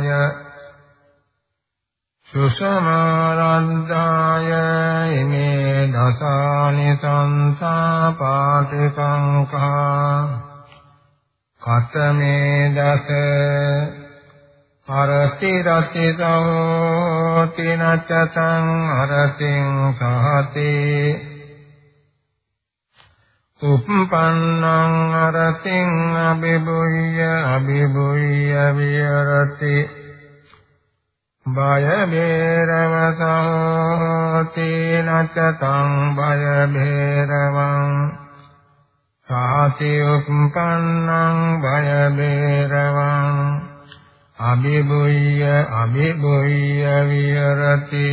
පරිතිතාය සුසමාරන්දාය. ඉමේ දසානි සංසා පාටිකංකා කතමේ දස. අරති රති සෝති නච්චතං අරතිං සහති. උප්පන්නං අරතිං අබිබුය්‍ය අබිබුය්‍ය විරති බය බේරව සෝති නච්චතං බය බේරවං සාති උප්පන්නං බය බේරවං අබිබුය්‍ය අබිබුය්‍ය විරති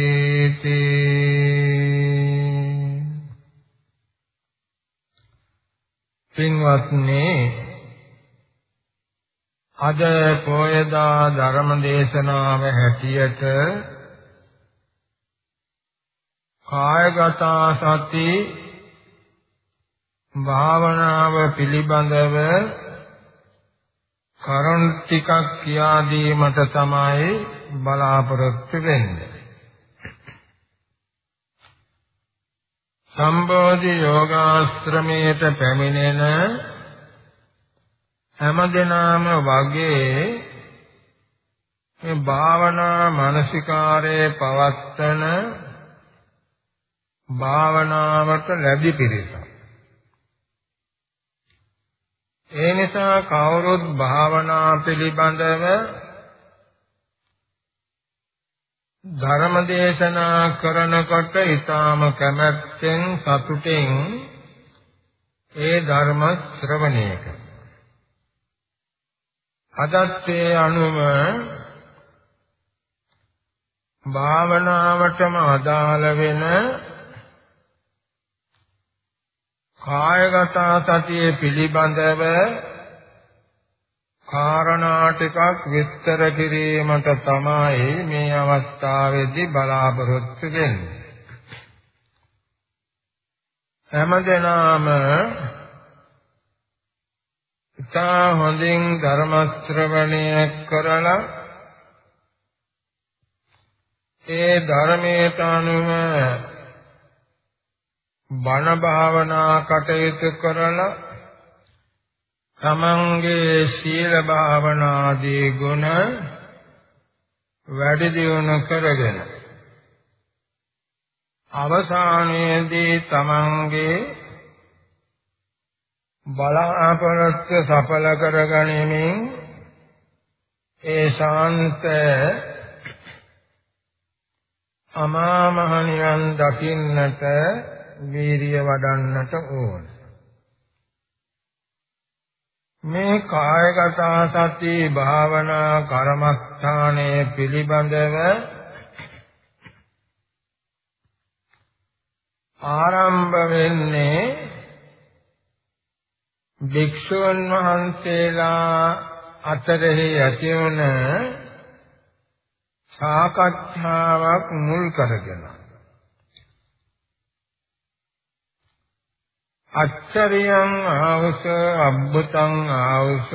පින්වත්නි අද පොයදා ධර්ම දේශනාව හැටියට කායගත සති භාවනාව පිළිබඳව කරුණ ටිකක් කියා දීමට තමයි බලාපොරොත්තු වෙන්නේ. සම්බෝධි යෝගාශ්‍රමයට පැමිණෙන හැමදෙනාම වගේ මේ භාවනා මානසිකාරයේ පවත්තන භාවනාවට ලැබි පිරිසක්. ඒ නිසා කවුරුත් භාවනා පිළිබඳව ධර්ම දේශනා කරනකොට ඊටාම කැමැත්තෙන් සතුටෙන් ඒ ධර්ම ශ්‍රවණය කරනවා. අදත් ඒ අනුව භාවනාවටම අදාළ වෙන කායගත සතිය පිළිබඳව කාරණා ටිකක් විස්තර කිරීමට තමයි මේ අවස්ථාවේදී බලාපොරොත්තු වෙන්නේ. හැමදෙනාම ඉතා හොඳින් ධර්ම ශ්‍රවණය කරලා ඒ ධර්මයට අනුව බණ භාවනා කටයුතු කරලා තමන්ගේ සීල භාවනාදී ගුණ වැඩි දියුණු කරගෙන අවසානයේදී තමන්ගේ බලාපොරොත්තු සඵල කරගනිමින් ඒ ශාන්ත අමා මහ නිවන් දකින්නට වීරිය වඩන්නට ඕන. මේ කායගත සති භාවනා කර්මස්ථානයේ පිළිබඳව ආරම්භ වෙන්නේ භික්ෂුන් වහන්සේලා අතරෙහි ඇතිවන සාකච්ඡාවක් මුල් කරගෙන. අච්චරියං ආවස අබ්බතං ආවස.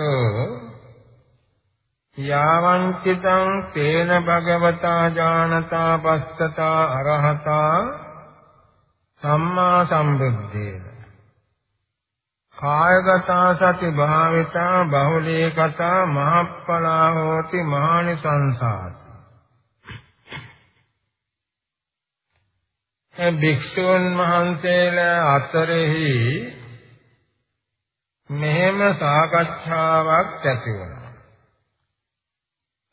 යාවංචිතං තේන භගවතා ඥානතා පස්සතා අරහතා සම්මා සම්බුද්දේන. කායගත සති භාවිතා බහුලී කතා මහප්පලා හෝති මහානිසංසාති භික්ෂුන් වහන්සේලා අතරෙහි මෙහෙම සාකච්ඡාවක් ඇති වුණා.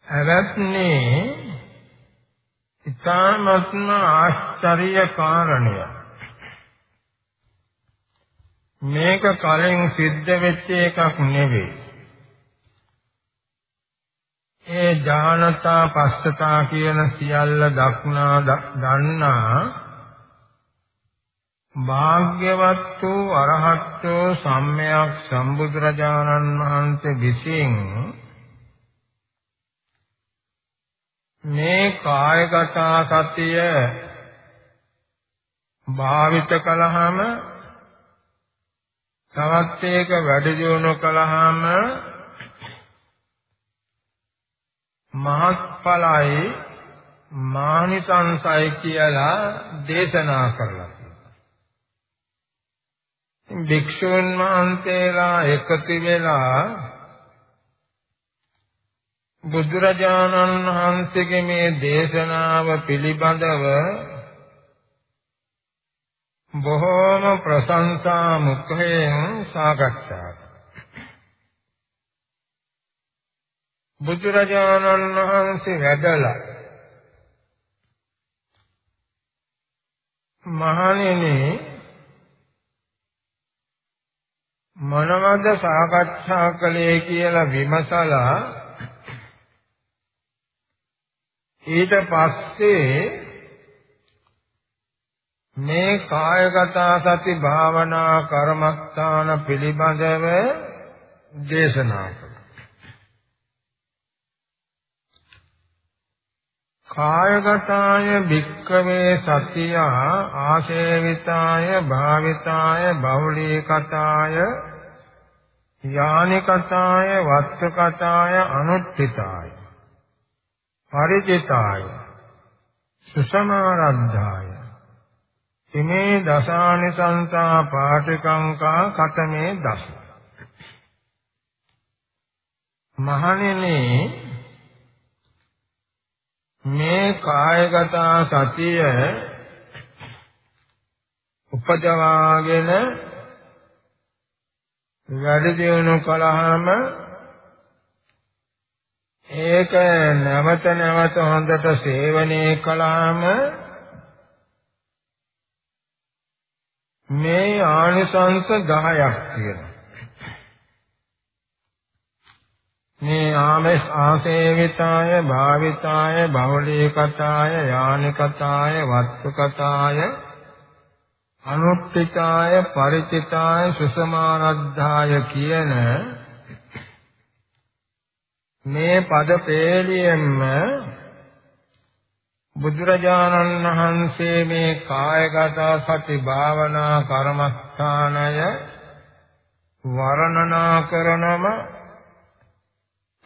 හැවත්නේ ඊ타මත්ම ආශ්චර්ය කාරණය. මේක කලින් සිද්ධ වෙච්ච එකක් නෙවෙයි. ඒ ඥානතා පස්සතා කියන සියල්ල දක්නා දන්නා භාග්‍යවත් වූ අරහත් වූ සම්මයක් සම්බුදුරජාණන් වහන්සේ විසින් මේ කායගත සතිය භාවිත කළාම තවත් ඒක වැඩි දියුණු කළාම මහත්ඵලයි මානිසංසයි කියලා දේශනා කරලා භික්ෂුන් වහන්සේලා එකතු වෙලා බුදුරජාණන් වහන්සේගේ මේ දේශනාව පිළිබඳව බොහෝම ප්‍රශංසා මුඛයෙන් සාකච්ඡා බුදුරජාණන් වහන්සේ වැඩලා මහණෙනි මොනවද සාකච්ඡා කළේ කියලා විමසලා ඊට පස්සේ මේ කායගත සති භාවනා කර්මස්ථාන පිළිබඳව දේශනා කළා. කායගතාය භික්කවේ සතිය ආශේවිතාය භාවිතාය බහුලීකතාය යානිකතාය වත්කතාය අනුත්ථිතාය පරිචිතාය සුසමාරද්ධාය ඉමේ දසානි සංසා පාටිකංකා කතමේ දස. මහණෙනි මේ කායගත සතිය උපදවාගෙන වැඩි දියුණු කළාම ඒක නැවත නැවත හොඳට සේවනය කළාම මේ ආනිසංස 10ක් තියෙනවා. මේ ආමස් ආසේවිතාය භාවිතාය බහුලීකතාය යානිකතාය වත්තුකතාය අනුත්ථිතාය ಪರಿචිතාය සුසමාරද්ධාය කියන මේ පද පේලියෙන්ම බුදුරජාණන් වහන්සේ මේ කායගත සති භාවනා කර්මස්ථානය වර්ණනා කරනම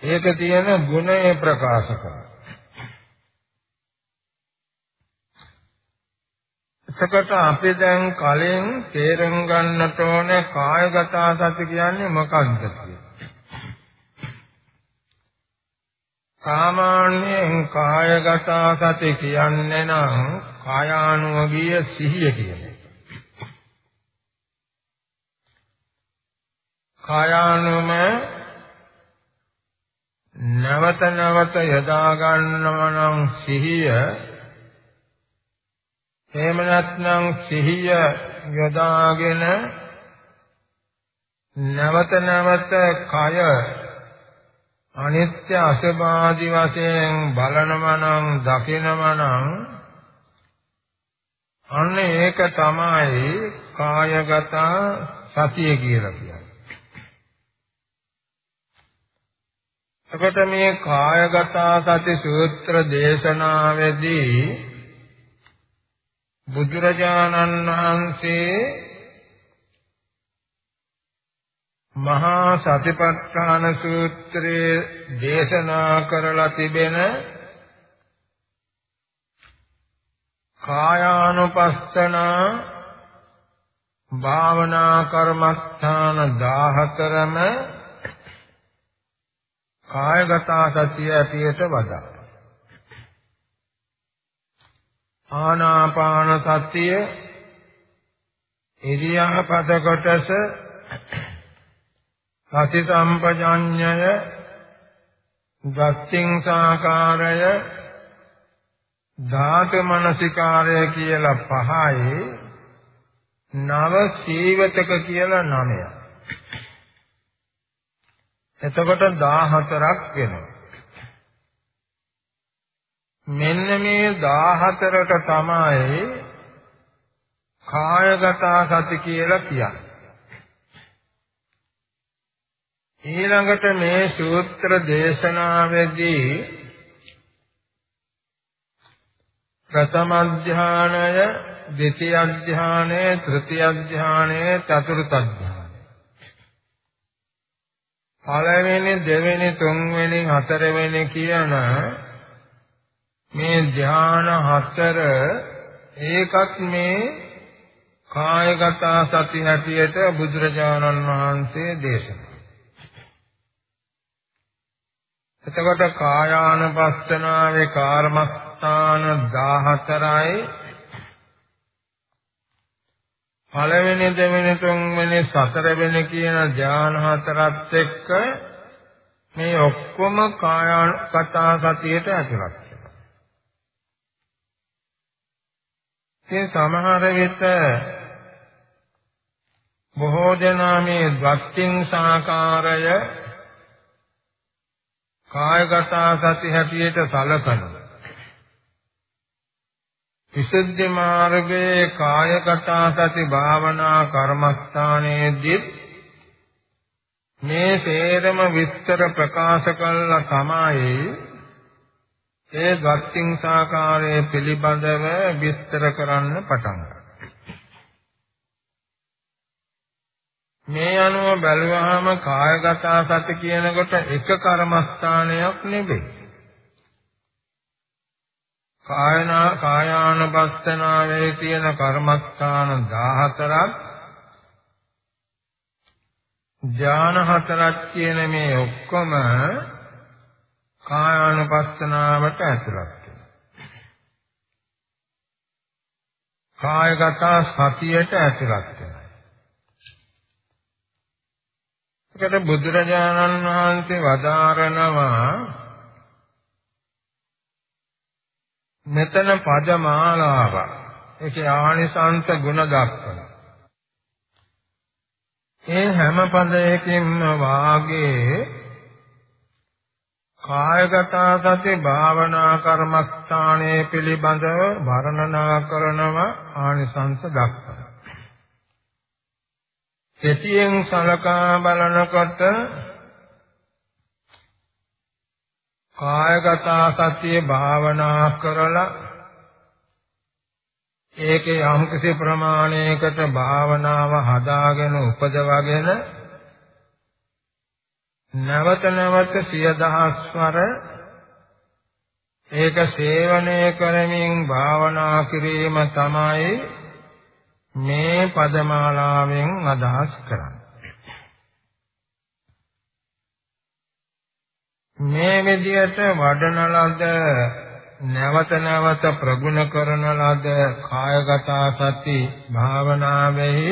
ඒක තියෙන ගුණය ප්‍රකාශ කරනවා එතකොට අපි දැන් කලින් තේරුම් ගන්නට ඕනේ කායගත සති කියන්නේ මොකක්ද සාමාන්‍යයෙන් කායගත සති කියන්නේ නම් කායානුවගිය සිහිය කියන එක. කායානුම නැවත නැවත යොදා ගන්නවා නම් සිහිය එහෙම නැත්නම් සිහිය යොදාගෙන නැවත නැවත කය අනිත්‍ය අසබාදි වශයෙන් බලනවා නම් දකිනවා නම් අන්න ඒක තමයි කායගත සතිය කියලා කියන්නේ. එතකොට මේ කායගත සති සූත්‍ර දේශනාවේදී බුදුරජාණන් වහන්සේ මහා සතිපට්ඨාන සූත්‍රයේ දේශනා කරලා තිබෙන කායානුපස්සන භාවනා කර්මස්ථාන 14ම කායගත සතිය ඇටියට වදා ආනාපාන සතිය ඉරියාපත කොටස සති සම්පජඤ්ඤය දස්තිං සාකාරය ධාතු මනසිකාරය කියලා පහයි නව සීවතක කියලා නමය. එතකොට 14ක් වෙනවා. මෙන්න මේ 14ට තමයි කායගත සති කියලා කියන්නේ. ඊළඟට මේ සූත්‍ර දේශනාවේදී ප්‍රථම අධ්‍යානය, ද්විතිය අධ්‍යානය, තෘතිය අධ්‍යානය, චතුර්ථ අධ්‍යානය. පළවෙනි, දෙවෙනි, තුන්වෙනි, හතරවෙනි කියන මේ ධ්‍යාන හතර ඒකත් මේ කායගත සති හැටියට බුදුරජාණන් වහන්සේ දේශනා එතකොට කායානුපස්සනාවේ කාර්මස්ථාන 14යි පළවෙනි දෙවෙනි තුන්වෙනි සතරවෙනි කියන ධ්‍යාන හතරත් එක්ක මේ ඔක්කොම කායානුපතා සතියට ඇතුළත් වෙනවා. ඉතින් සමහර විට බොහෝ දෙනා මේ ද්වත්තිං සාකාරය කායගත සති හැටියට සලකන විසුද්ධි මාර්ගයේ කායගත සති භාවනා කර්මස්ථානයේදී මේ සේරම විස්තර ප්‍රකාශ කළා තමයි ඒ ගත්තිං සාකාරයේ පිළිබඳව විස්තර කරන්න පටන් ගත්තා මේ අනුව බැලුවාම කායගත සති කියනකොට එක කර්මස්ථානයක් නෙවෙයි. කායනා කායානුපස්සනාවේ තියෙන කර්මස්ථාන 14ක් ඥාන හතරක් කියන මේ ඔක්කොම කායානුපස්සනාවට ඇතුළත් වෙනවා. කායගත සතියට ඇතුළත් වෙනවා. ඒකට බුදුරජාණන් වහන්සේ වදාරනවා මෙතන පදමාලාව ඒකේ ආනිසංස ගුණ දක්වන. ඒ හැම පදයකින්ම වාගේ කායගත සති භාවනා කර්මස්ථානයේ පිළිබඳව වර්ණනා කරනව ආනිසංස දක්වන. කෙටියෙන් සලකා බලනකොට කායගත සතිය භාවනා කරලා ඒකේ යම්කිසි ප්‍රමාණයකට භාවනාව හදාගෙන උපදවගෙන නැවත නැවත සිය දහස්වර ඒක සේවනය කරමින් භාවනා කිරීම තමයි මේ පදමාලාවෙන් අදහස් කරන්නේ. මේ විදියට වඩන ලද නැවත නැවත ප්‍රගුණ කරන ලද කායගත සති භාවනාවෙහි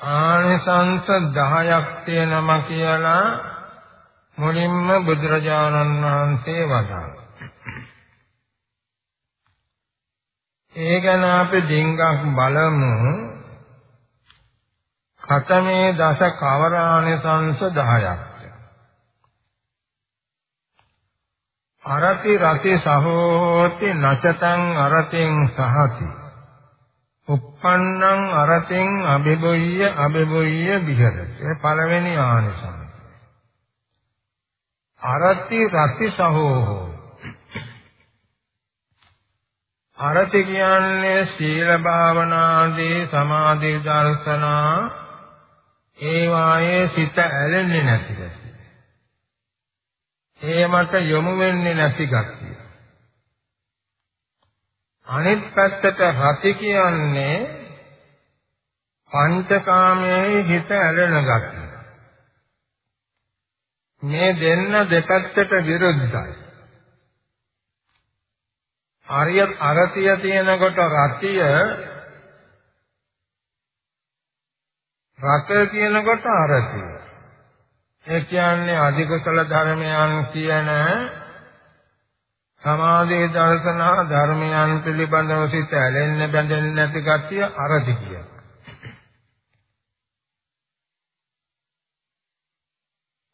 ආනිසංස 10ක් තියෙනවා කියලා මුලින්ම බුදුරජාණන් වහන්සේ වදාළා ඒ ගැන අපි ඩිංගක් බලමු. කතමේ දස කවරානිසංස 10ක් අරති රති සහෝති නචතං අරතින් සහති. uppannං අරතින් අබිබොය්‍ය අබිබොය්‍ය විහෙරති. ඒ පළවෙනි ආනිසංස. අරති රති සහෝහෝ. අරති කියන්නේ සීල භාවනාදී සමාධි දර්ශනා. ඒ වායේ සිත ඇලෙන්නේ නැති ගැතිය. ඒ මට යොමු වෙන්නේ නැති ගැතිය. අනිත් පැත්තට රති කියන්නේ පංචකාමයේ හිත ඇලෙන ගැතිය. මේ දෙන්න දෙපැත්තට විරුද්ධයි. අරිය අරතිය තියෙනකොට රතිය රත කියනකොට අරතිය. ඒ කියන්නේ අධිකසල ධර්මයන් කියන සමාධි දර්ශන ධර්මයන් පිළිබඳව සිත ඇලෙන්න බැඳෙන්නේ නැති ගතිය අරති කියන.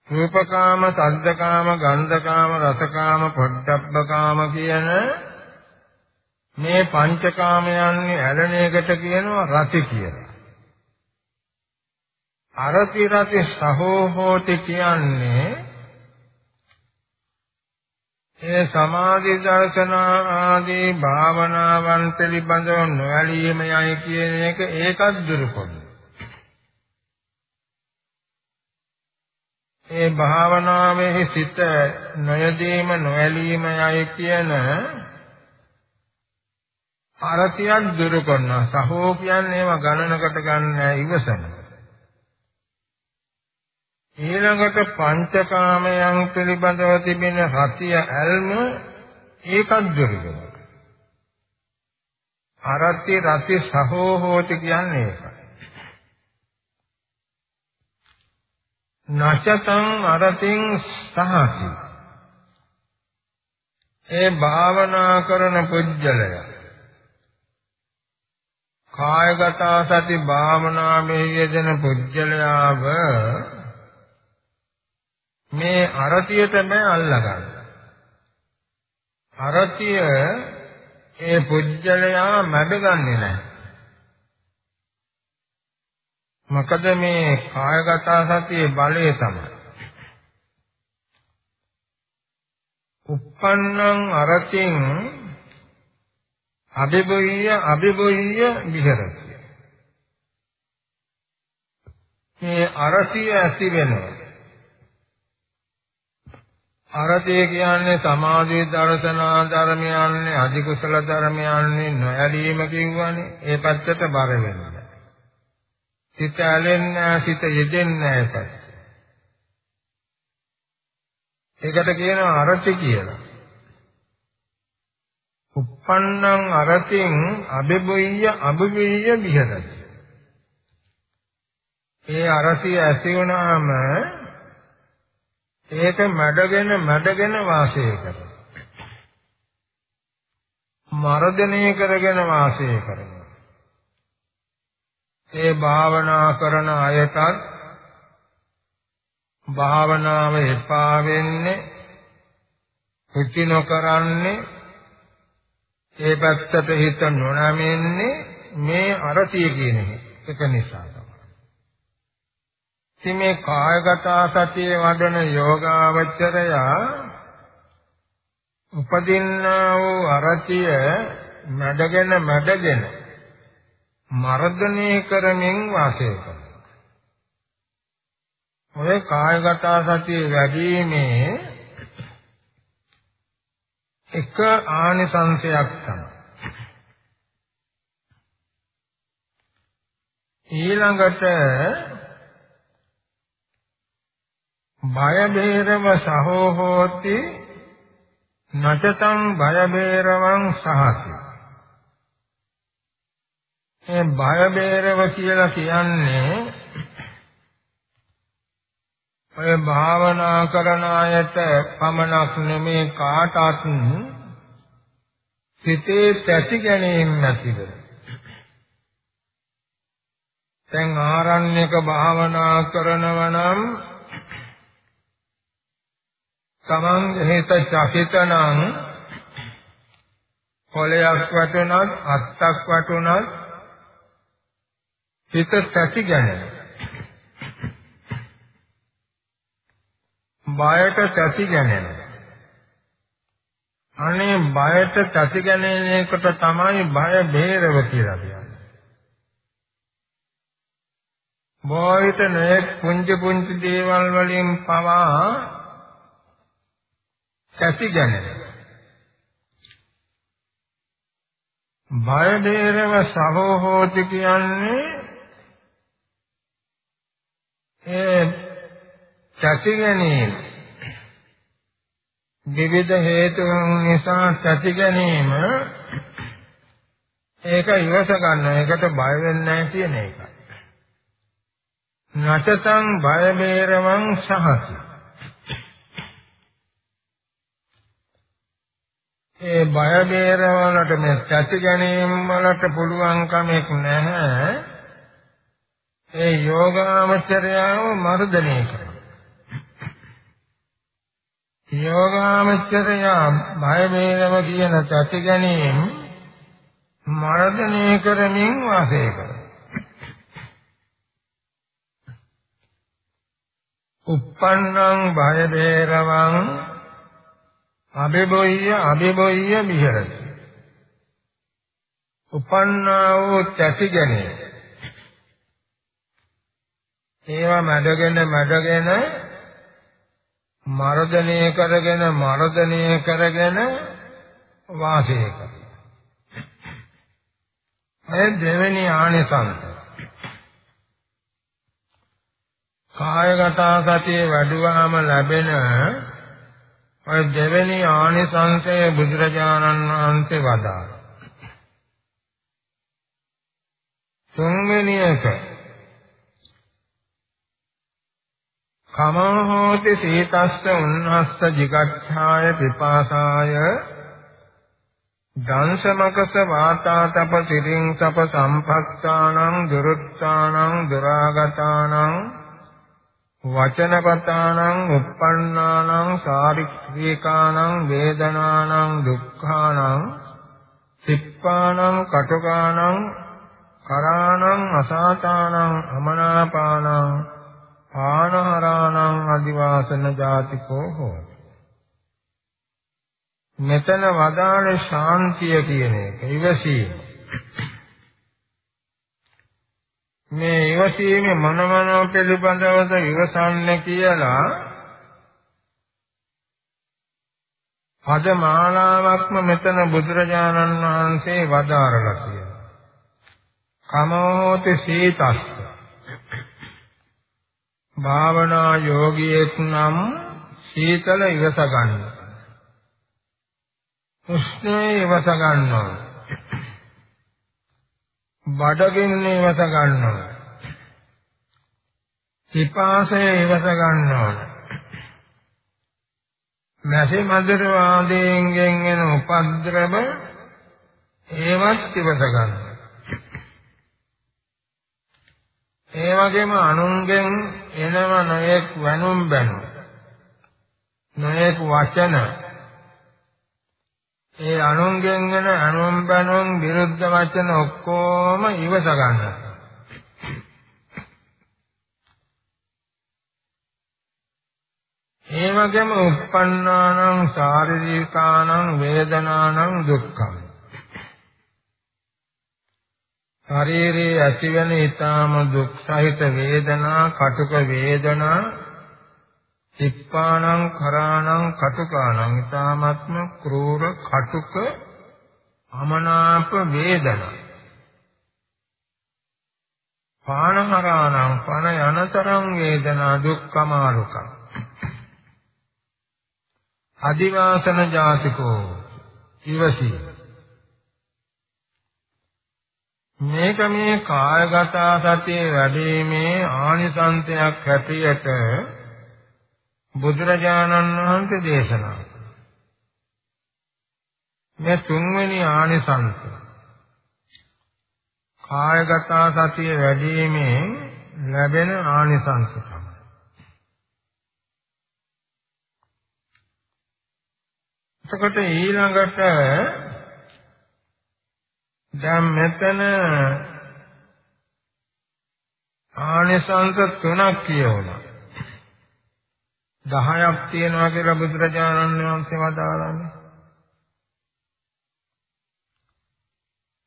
රූපකාම, සද්දකාම, ගන්ධකාම, රසකාම, පොට්ටබ්බකාම කියන මේ පංචකාමයන්ගේ ඇලෙන එකට කියනවා රති කියලා. අරති රති සහෝ හෝති කියන්නේ ඒ සමාධි දර්ශන ආදී භාවනාවන් පිළිබඳව නොඇලීමයි කියන එක ඒකත් දුරු කරනවා. ඒ භාවනාවේ සිත නොයදීම නොඇලීමයි කියන අරතියක් දුරු කරනවා. සහෝ කියන්නේ ඒවා ගණනකට ගන්න ඉවසන. ඊළඟට පංචකාමයන් පිළිබඳව තිබෙන රතිය ඇල්ම ඒකත් දුරු කරනවා. අරති රති සහෝ හෝති කියන්නේ ඒකයි. නචතං අරතින් සහති ඒ භාවනා කරන පුජ්‍යලයා කායගත සති භාවනාවේ යෙදෙන පුජ්‍යලයාව මේ අරතියටම අල්ලගන්න. අරතිය ඒ පුජ්‍යලයා මැඩගන්නේ නැහැ. මොකද මේ කායගත සතියේ බලය තමයි. uppannam aratin අබිබෝයිය අබිබෝයිය විහෙරති. මේ අරසිය ඇති වෙනවා. අරතේ කියන්නේ සමාධි දර්ශනා ධර්මයන්නේ අධිකුසල ධර්මයන්නේ නොඇලීම කිව්වනේ ඒ පැත්තට බර වෙනවා. සිත ඇලෙන්නේ සිත යෙදෙන්නේ නැහැ ඒකට කියනවා අරති කියලා. uppannam aratin abebuyya abebuyya vihadati. ඒ අරසිය ඇති වුණාම ඒක මැඩගෙන මැඩගෙන වාසය කරනවා. මර්ධනය කරගෙන වාසය කරනවා. ඒ භාවනා කරන අයටත් භාවනාව එපා වෙන්නේ කුචි නොකරන්නේ ඒ පැත්තට හිත නොනැමෙන්නේ මේ අරතිය කියන එක නිසා තමයි. ඉතින් මේ කායගත සතිය වඩන යෝගාවචරය උපදින්නා වූ අරතිය මැඩගෙන මැඩගෙන මර්ධනය කරමින් වාසය කරනවා. ඔය කායගත සතිය වැඩිීමේ එක ආනිසංශයක් තමයි. ඊළඟට බය බේරව සහෝ හෝති නචතං බය බේරවං සහති. මේ බය බේරව කියලා කියන්නේ ඔය භාවනා කරන අයට පමණක් නෙමේ කාටත් සිතේ පැති ගැනීම නැතිව දැන් ආරණ්‍යක භාවනා කරනවා නම් තමන් හිත චකිතනම් කොලයක් වටුණත් අත්තක් වටුණත් හිත තැති ගැනෙන බයට තැති ගැනෙන අනේ බයට තැති ගැනෙන එකට තමයි බය බේරව කියලා කියන්නේ. බොයිට නේ පුංචි පුංචි දේවල් වලින් පවා තැති ගැනෙන බය බේරව සහෝ හෝති කියන්නේ ඒ සැති ගැනීම විවිධ හේතුන් නිසා සැති ගැනීම ඒක ඉවස ගන්න එකට බය වෙන්නේ නැහැ කියන එක. නචතං බය බේරවං සහති. ඒ බය බේරවලට මේ සැති ගැනීම වලට පුළුවන් කමක් නැහැ. ඒ යෝගාමචරයව මර්ධනය කරනවා. යෝගාමචරය බය වේලව කියන සත්‍ය ගැනීම මර්ධනය කරමින් වාසය කරනවා. uppannං බය වේරවං අබෙබොය්‍ය අබෙබොය්‍ය මිහෙරති. උපන්නා වූ චැසිගනේ. ඒවා මඩගෙන මඩගෙන මර්ධනය කරගෙන මර්ධනය කරගෙන වාසය කරනවා. මේ දෙවෙනි ආනිසංස. කායගත සතිය වැඩුවාම ලැබෙන ඔය දෙවෙනි ආනිසංසය බුදුරජාණන් වහන්සේ වදාළා. තුන්වෙනි එක කමං හෝති සීතස්ස උන්හස්ස jigacchāya පිපාසාය දංශමකස වාතාතප සිරින් සප සම්පත්තානං දුරුත්තානං දුරාගතානං වචනපතානං uppannānaං සාරික්‍රීකානං වේදනානං දුක්ඛානං සිප්පානං කටුකානං කරානං අසාතානං අමනාපානං ආනහරාණං අදිවාසන ජාතිකෝ හෝති. මෙතන වදාළ ශාන්තිය කියන එක ඉවසීම. මේ ඉවසීමේ මොන මොන පිළිබඳවද ඉවසන්නේ කියලා පද මාලාවක්ම මෙතන බුදුරජාණන් වහන්සේ වදාරලා තියෙනවා. කමෝති සීතස්ස භාවනා යෝගියෙක් නම් සීතල ඉවස ගන්න. උෂ්ණේ ඉවස ගන්නවා. බඩගින්න ඉවස ගන්නවා. පිපාසය ඉවස ගන්නවා. නැසි මధుර වාදයෙන් එන උපද්‍රව ඒවත් ඉවස ගන්නවා. ඒ වගේම අනුන්ගෙන් එනව නොයෙක් වැනුම් බැනුම් නොයෙක් වචන ඒ අනුන්ගෙන් එන අනුම් බැනුම් විරුද්ධ වචන ඔක්කොම ඉවස ගන්න. ඒ වගේම uppannānaṁ sārirīkānaṁ වේදනානං දුක්ඛං ශරීරයේ ඇතිවන ඊටාම දුක් සහිත වේදනා කටුක වේදනා සිප්පාණං කරාණං කටුකාණං ඊටාමත්ම ක්‍රූර කටුක අමනාප වේදනා. පානහරාණං පන යනතරං වේදනා දුක්ඛමාරුක. අදිවාසන ජාතිකෝ ඉවසී. මේක මේ කායගත සතිය වැඩිීමේ ආනිසංසයක් හැටියට බුදුරජාණන් වහන්සේ දේශනා මේ තුන්වෙනි ආනිසංස කායගත සතිය වැඩිමෙන් ලැබෙන ආනිසංස තමයි. එතකොට ඊළඟට දැන් මෙතන ආනිසංස තුනක් කියවනවා. 10ක් තියෙනවා කියලා බුදුරජාණන් වහන්සේ වදාළානේ.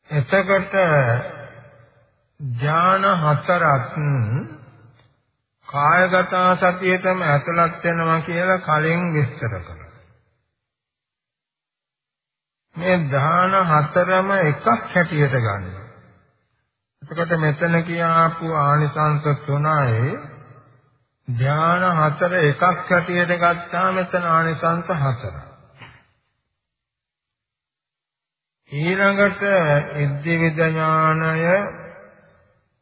එතකොට ඥාන හතරක් කායගත සතියේතම ඇතුළත් වෙනවා කියලා කලින් විස්තර කළා. මේ ඥාන හතරම එකක් හැටියට ගන්නවා. එතකොට මෙතන කියාපු ආනිසංස තුනයි ධාන හතර එකක් හැටියට ගත්තා මෙතන ආනිසංස හතරයි. ඊළඟට ඉද්ධිවිද ඥානය,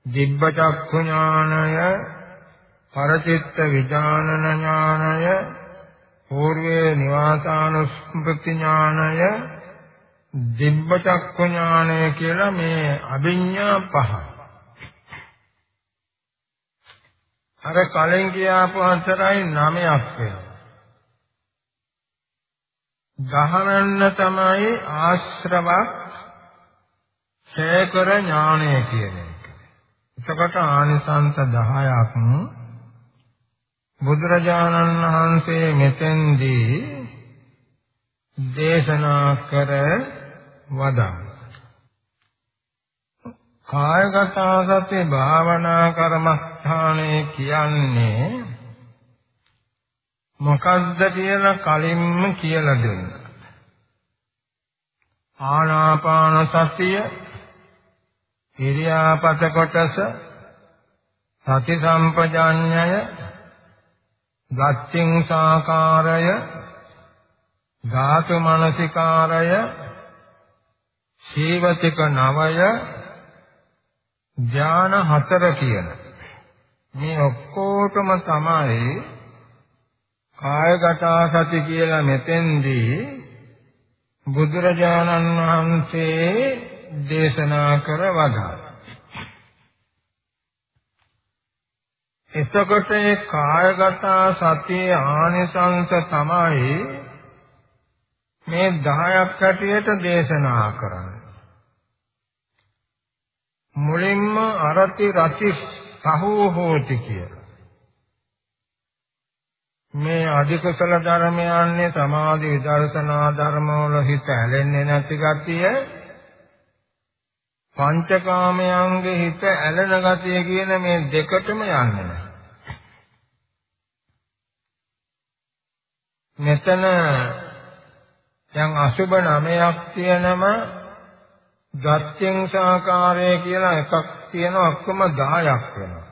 දිබ්බ චක්ඛු ඥානය, පරචිත්ත විඥානන ඥානය, పూర్වේ නිවාසානුස්මෘති ඥානය, දිබ්බ චක්ඛු ඥානය කියලා මේ අභිඥා පහ. අර කලින් කියාපු අතරයි නවයක් වෙනවා. ගහනන්න තමයි ආශ්‍රවක් ඡේකර ඥානය කියන එක. එතකොට ආනිසංස 10ක් බුදුරජාණන් වහන්සේ මෙතෙන්දී දේශනා කර වදාළා. කායගත සති භාවනා කර්මස්ථානයේ කියන්නේ මොකද්ද කියලා කලින්ම කියලා දෙන්න. ආනාපාන සතිය ඉරියාපත කොටස සති සම්පජාඤ්ඤය ගච්ඡින් සාකාරය ධාතු මනසිකාරය සීවතික නවය ඥාන හතර කියන මේ ඔක්කොටම තමයි කායගත සති කියලා මෙතෙන්දී බුදුරජාණන් වහන්සේ දේශනා කර වදාළා. එතකොට ඒ කායගත සතියේ ආනිසංස තමයි මේ 10ක් හැටියට දේශනා කරන්නේ. මුලින්ම අරති රති සහෝ හෝති කියලා. මේ අධිකසල ධර්මයන්නේ සමාධි විදර්ශනා ධර්මවල හිත ඇලෙන්නේ නැති ගතිය පංචකාමයන්ගේ හිත ඇලෙන ගතිය කියන මේ දෙකටම යන්නේ නැහැ. මෙතන දැන් අසුබ නමයක් තියෙනම ගත්‍යං සාකාරය කියලා එකක් තියෙනවා ඔක්කොම 10ක් වෙනවා.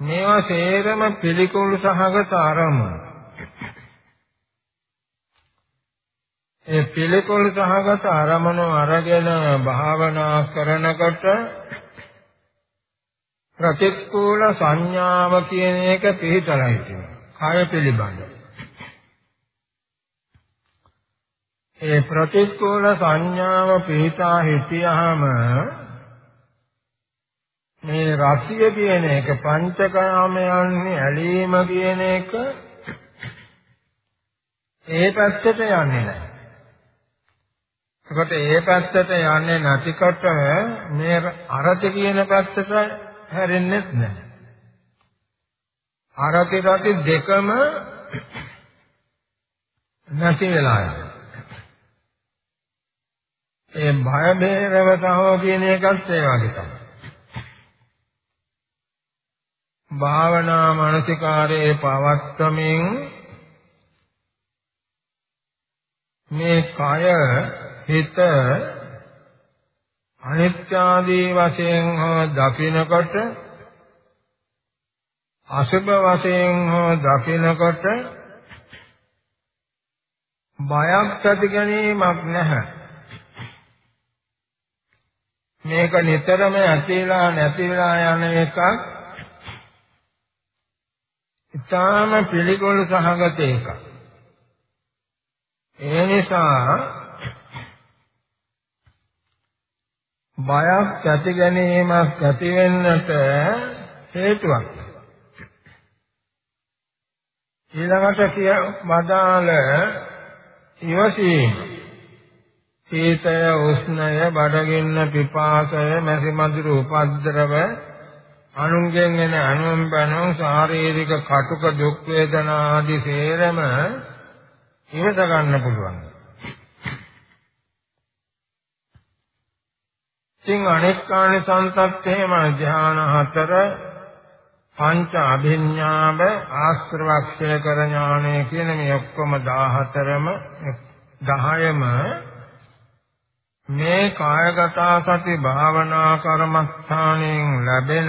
මේවා සේරම පිළිකුල් සහගත අරමුණු. ඒ පිළිකුල් සහගත අරමුණු අරගෙන භාවනා කරනකොට ප්‍රතිකූල සංඥාව කියන එක පිළිතලයි තියෙනවා. කය පිළිබඳ. ඒ ප්‍රතිකූල සංඥාව පිහිටා හිටියාම මේ රසිය කියන එක පංචකාමයන්හි ඇලීම කියන එක ඒ පැත්තට යන්නේ නැහැ. ඒකට ඒ පැත්තට යන්නේ නැතිකොට මේ අරති කියන පැත්තට හැරෙන්නේ නැහැ. අරති රති දෙකම නැති වෙලා යනවා. ඒ භය බේරව සහෝ කියන එකත් ඒ වගේ තමයි. භාවනා මානසිකාරයේ පවත්තමින් මේ කය හිත අනිත්‍ය ආදී වශයෙන් හෝ දකිනකොට අසුභ වශයෙන් හෝ දකිනකොට බයක් ඇති ගැනීමක් නැහැ මේක නිතරම ඇතිලා නැතිලා යන එකක් ඊටාම පිළිගොල් සහගත එකක් ඒ නිසා බයක් ඇති ගැනීමක් ඇති වෙන්නට හේතුවක්. ඊළඟට කිය වදාළ ඉවසීම සීතය උෂ්ණය බඩගින්න පිපාසය මැසි මදුරු උපද්දරව අනුන්ගෙන් එන අනුන් බැනුම් ශාරීරික කටුක දුක් වේදනා ආදී සේරම ඉවස ගන්න පුළුවන්. ඉතින් අනෙක් කාණිසන්තත් එහෙම ධ්‍යාන හතර පංච අභිඥාව ආශ්‍රවක්ෂය කර ඥානය කියන මේ ඔක්කොම 14ම 10ම මේ කායගත සති භාවනා කර්මස්ථානයෙන් ලැබෙන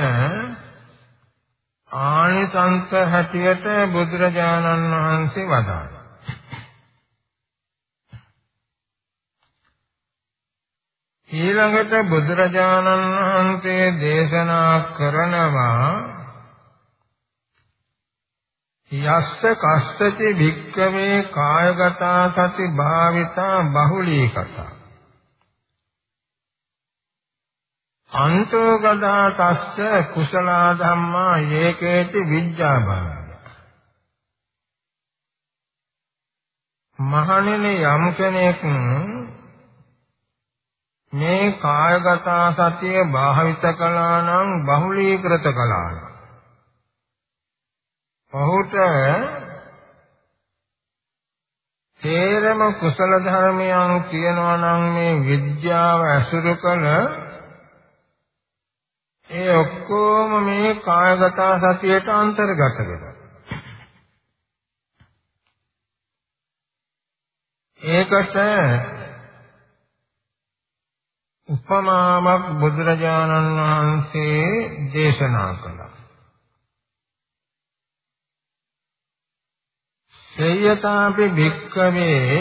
ආනිසංස හැටියට බුදුරජාණන් වහන්සේ වදාළා. ඊළඟට බුදුරජාණන් වහන්සේ දේශනා කරනවා යස්ස කස්සති භික්කවේ කායගත සති භාවිතා බහුලීකතා අන්තෝගතා තස්ස කුසල ධම්මා ඒකේති විඥාබාධ මහණෙනි යම් කෙනෙක් මේ කායගත සතිය භාවිත කළා නම් බහුලීකృత කළා නම් ඔහුට තේරම කුසල ධර්මයන් කියනවා නම් මේ විද්‍යාව ඇසුරු කළ ඒ ඔක්කොම මේ කායගත සතියට අන්තර්ගත වෙනවා. ඒකට උපමාවක් බුදුරජාණන් වහන්සේ දේශනා කළා. සේයතාපි භික්කවේ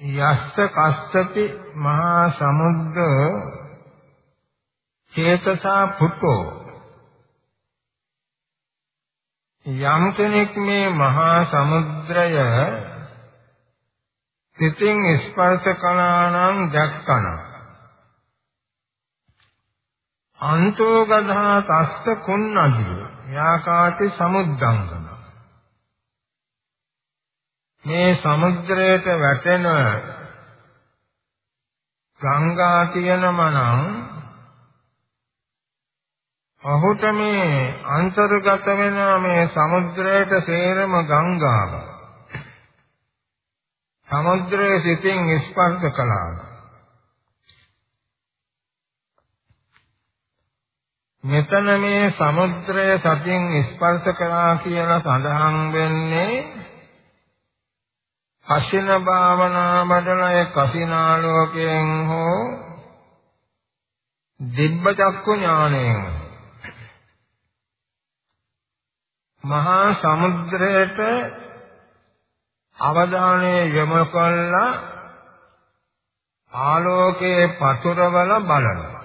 යස්ස කස්සති මහා සමුද්ද චේතසා පුතෝ යම් කෙනෙක් මේ මහා සමුද්‍රය සිතින් ස්පර්ශ කළා නම් දැක්කන. අන්තෝගධා තස්ස කුන්නදිය යාකාති සමුද්දංගන මේ සමුද්‍රයට වැටෙන ගංගා තියෙනම නම් ඔහුට මේ අන්තර්ගත වෙන මේ සමුද්‍රයට සේරම ගංගාව. සමුද්‍රයේ සිතින් ස්පර්ශ කළා. මෙතන මේ සමුද්‍රය සතින් ස්පර්ශ කළා කියලා සඳහන් වෙන්නේ කසින භාවනා මඩලය කසිනාලෝකයෙන් හෝ දිබ්බ චක්කු ඥාණයෙන් මහා සමුද්‍රයට අවධානය යොමු කළා ආලෝකයේ පතුරවල බලනවා.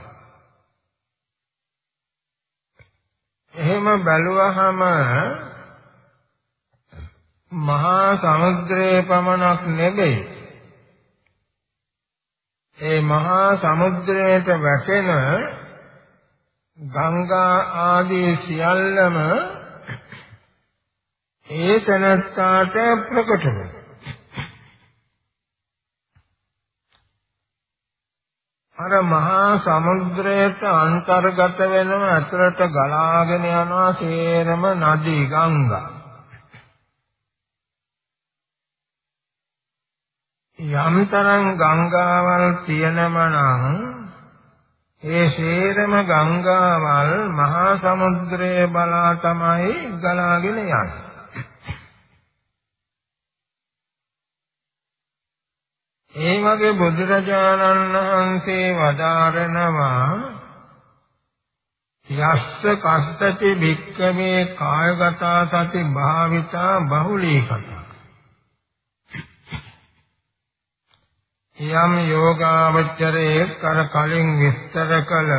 එහෙම බැලුවහම මහා සමුද්‍රයේ පමණක් නෙවෙයි ඒ මහා සමුද්‍රයට වැටෙන ගංගා ආදී සියල්ලම ඒ තනත්තාට ප්‍රකට වෙනවා. අර මහා සමුද්‍රයට අන්තර්ගත වෙනව ඇතුළට ගලාගෙන යනවා සේරම නදී ගංගා. යම්තරම් ගංගාවල් තියෙනම නම් ඒ සේරම ගංගාවල් මහා සමුද්‍රයේ බලා තමයි ගලාගෙන යන්නේ. ඒ වගේ බුදුරජාණන් වහන්සේ වදාරනවා යස්ස කස්සති භික්කමේ කායගත සති භාවිතා බහුලීකත. යම් යෝගාවචරයේ කර කලින් විස්තර කළ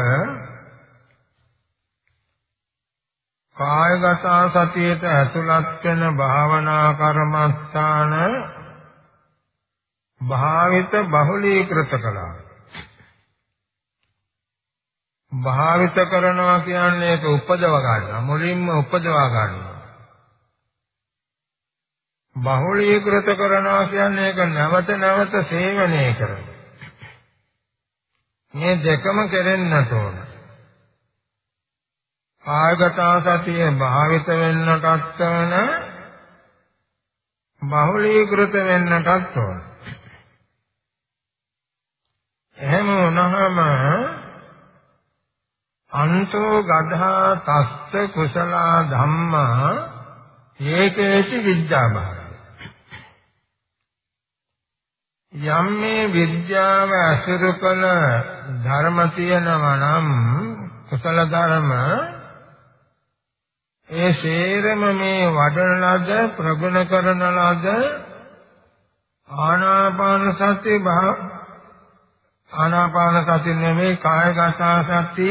කායගත සතියට ඇතුළත් වෙන භාවනා කර්මස්ථාන භාවිත බහුලීකృత කළා. භාවිත කරනවා කියන්නේ ඒක උපදව ගන්නවා මුලින්ම උපදවා ගන්නවා. බහුලීකృత කරනවා කියන්නේ ඒක නැවත නැවත සේවනය කරනවා. මේ දෙකම කෙරෙන්නට ඕන. ආගත සතිය භාවිත වෙන්නටත් ඕන බහුලීකృత වෙන්නටත් ඕන. එහෙම වුණාම අන්තෝ ගධා තස්ස කුසල ධම්මා ඒකේති විද්‍යාභාවය යම් මේ විද්‍යාව අසුරු කළ ධර්ම තියෙනවා නම් කුසල ධර්ම ඒ ශේරම මේ වඩන ලද ප්‍රගුණ කරන ලද ආනාපාන සති ආනාපාන සති නෙමෙයි කායගත සති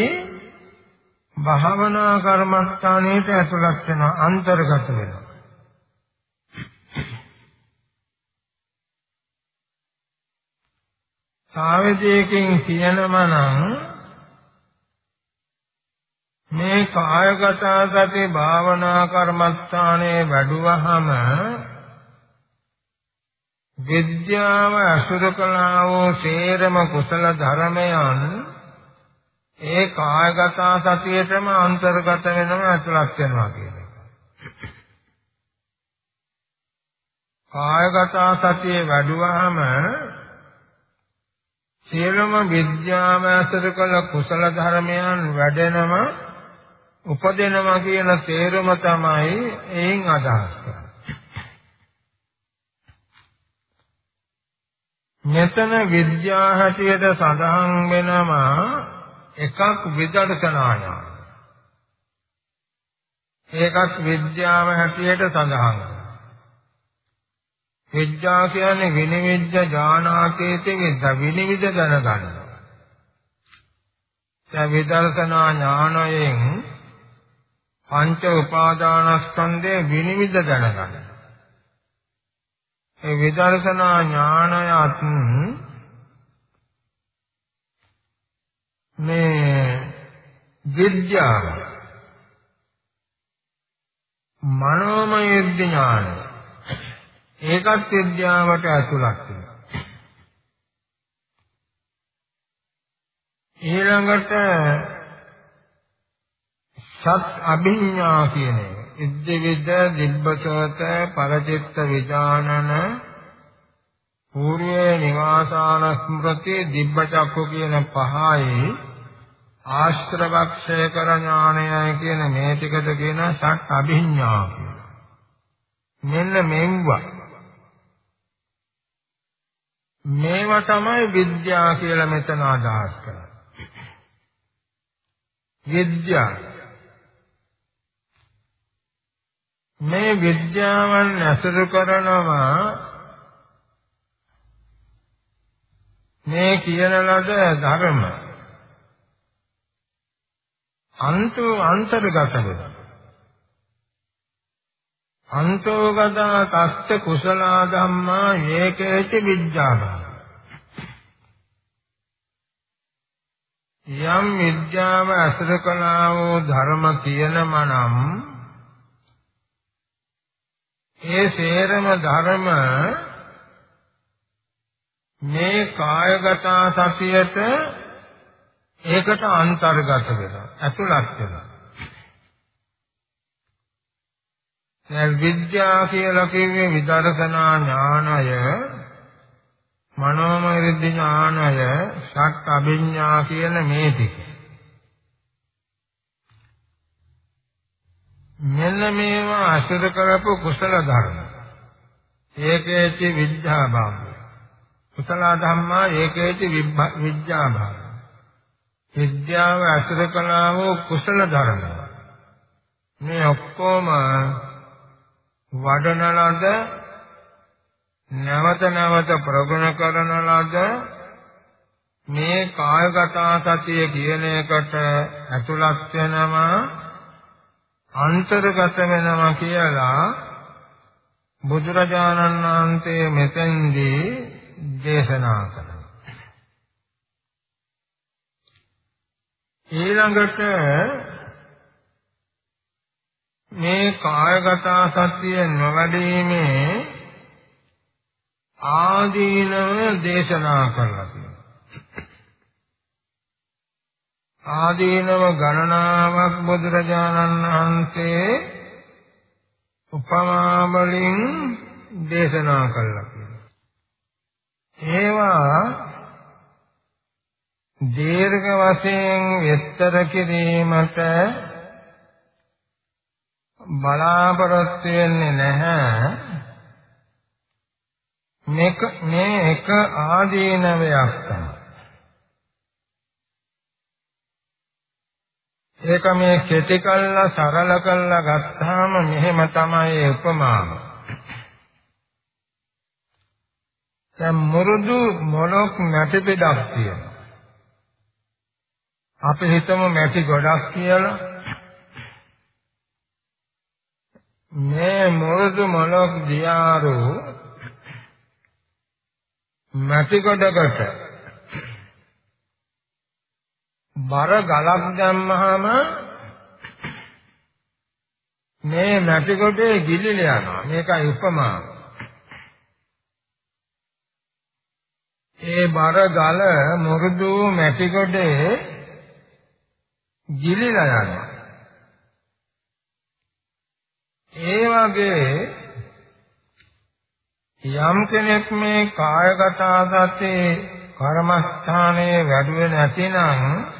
භාවනා කර්මස්ථානයට ඇතුළත් වෙන අන්තර්ගත වෙනවා. සාවදීකින් කියනවා නම් මේ කායගත සති භාවනා කර්මස්ථානයේ වැඩුවහම විද්‍යාව අසුර කළා වූ සේරම කුසල ධර්මයන් ඒ කායගත සතියේටම අන්තර්ගත වෙනවා ඇතුළත් වෙනවා කියන එක. කායගත සතියේ වැඩුවාම සියලුම විද්‍යාව ඇසුර කළ කුසල ධර්මයන් වැඩෙනම උපදිනවා කියන තේරුම තමයි එයින් අදහස් කරන්නේ. මෙතන විද්‍යා හැටියට සඳහන් වෙනවා එකක් විදර්ශනා ඥාන. ඒකත් විද්‍යාව හැටියට සඳහන් විද්‍යා කියන්නේ විනිවිද්ද ඥානාතේති විද්ද විනිවිද දැනගන්න. දැන් විදර්ශනා ඥානයෙන් පංච උපාදානස්කන්ධේ විනිවිද දැනගන්න. ඒ විදර්ශනා ඥානයත් මේ විද්‍යාව මනෝමය ඥානය ඒකත් විද්‍යාවට ඇතුළත් වෙනවා. ඊළඟට සත් අභිඥා කියන ඉද්ද විද දිබ්බසෝත පරචිත්ත විඥානන පූර්වේ නිවාසාන ස්මෘති දිබ්බචක්කු කියන පහයි ආශ්‍රවක්ෂය කර ඥානයයි කියන මේ ටිකට කියන සත් අභිඥා කියලා. මෙන්න මෙව්වා. මේවා තමයි විද්‍යා කියලා මෙතන අදහස් කරන්නේ. විද්‍යා මේ විද්‍යාවන් ඇසුරු කරනවා මේ කියන ලද ධර්ම. අන්තු අන්තර්ගත වෙනවා. අන්තෝගත තස්ත කුසල ධම්මා ඒකේති විද්‍යාභාව යම් විද්‍යාව අසුර කළා වූ ධර්ම කියනම නම් ඒ සේරම ධර්ම මේ කායගත සතියට ඒකට අන්තර්ගත වෙනවා ඇතුළත් වෙනවා. දැන් විද්‍යා කියලා කිව්වේ විදර්ශනා ඥානය මනෝමය රිද්ධි ඥානය ෂට් අභිඥා කියන මේ ටික. මෙන්න මේවා අසුර කරපු කුසල ධර්ම. ඒකේති විද්‍යා භාවය කුසල ධම්මා ඒකේති විද්‍යා භාවය විද්‍යාව අසුර කළා වූ කුසල ධර්ම. මේ ඔක්කොම වඩන ලද නැවත නැවත ප්‍රගුණ කරන ලද මේ කායගත සතිය කියන එකට ඇතුළත් වෙනවා අන්තර්ගත වෙනවා කියලා බුදුරජාණන් වහන්සේ මෙතෙන්දී දේශනා කළා ඊළඟට මේ කායගත සත්‍ය නොවැඩීමේ ආදීනව දේශනා කරලා තියෙනවා. ආදීනව ගණනාවක් බුදුරජාණන් වහන්සේ උපමා වලින් දේශනා කළා කියනවා. ඒවා දීර්ඝ වශයෙන් විස්තර කිරීමට බලාපොරොත්තු වෙන්නේ නැහැ මේක මේ එක ආදීනවයක් තමයි ඒක මේ කෙටි කල්ලා සරල කල්ලා ගත්තාම මෙහෙම තමයි උපමාව. දැන් මුරුදු මොලොක් නැටි පිටක් තියෙනවා. අපි හිතමු මැටි ගොඩක් කියලා. මේ මුරුදු මොලොක් දියාරු මැටි ගොඩකට බර ගලක් දැම්මහම මේ මැටි ගොඩේ ගිලිලා යනවා. මේකයි උපමාව. ඒ බර ගල මුරුදු මැටි ගොඩේ ගිලිලා යනවා. ඒ වගේ යම් කෙනෙක් මේ කායගත ආගතේ කර්මස්ථානයේ වැඩුවේ නැතිනම්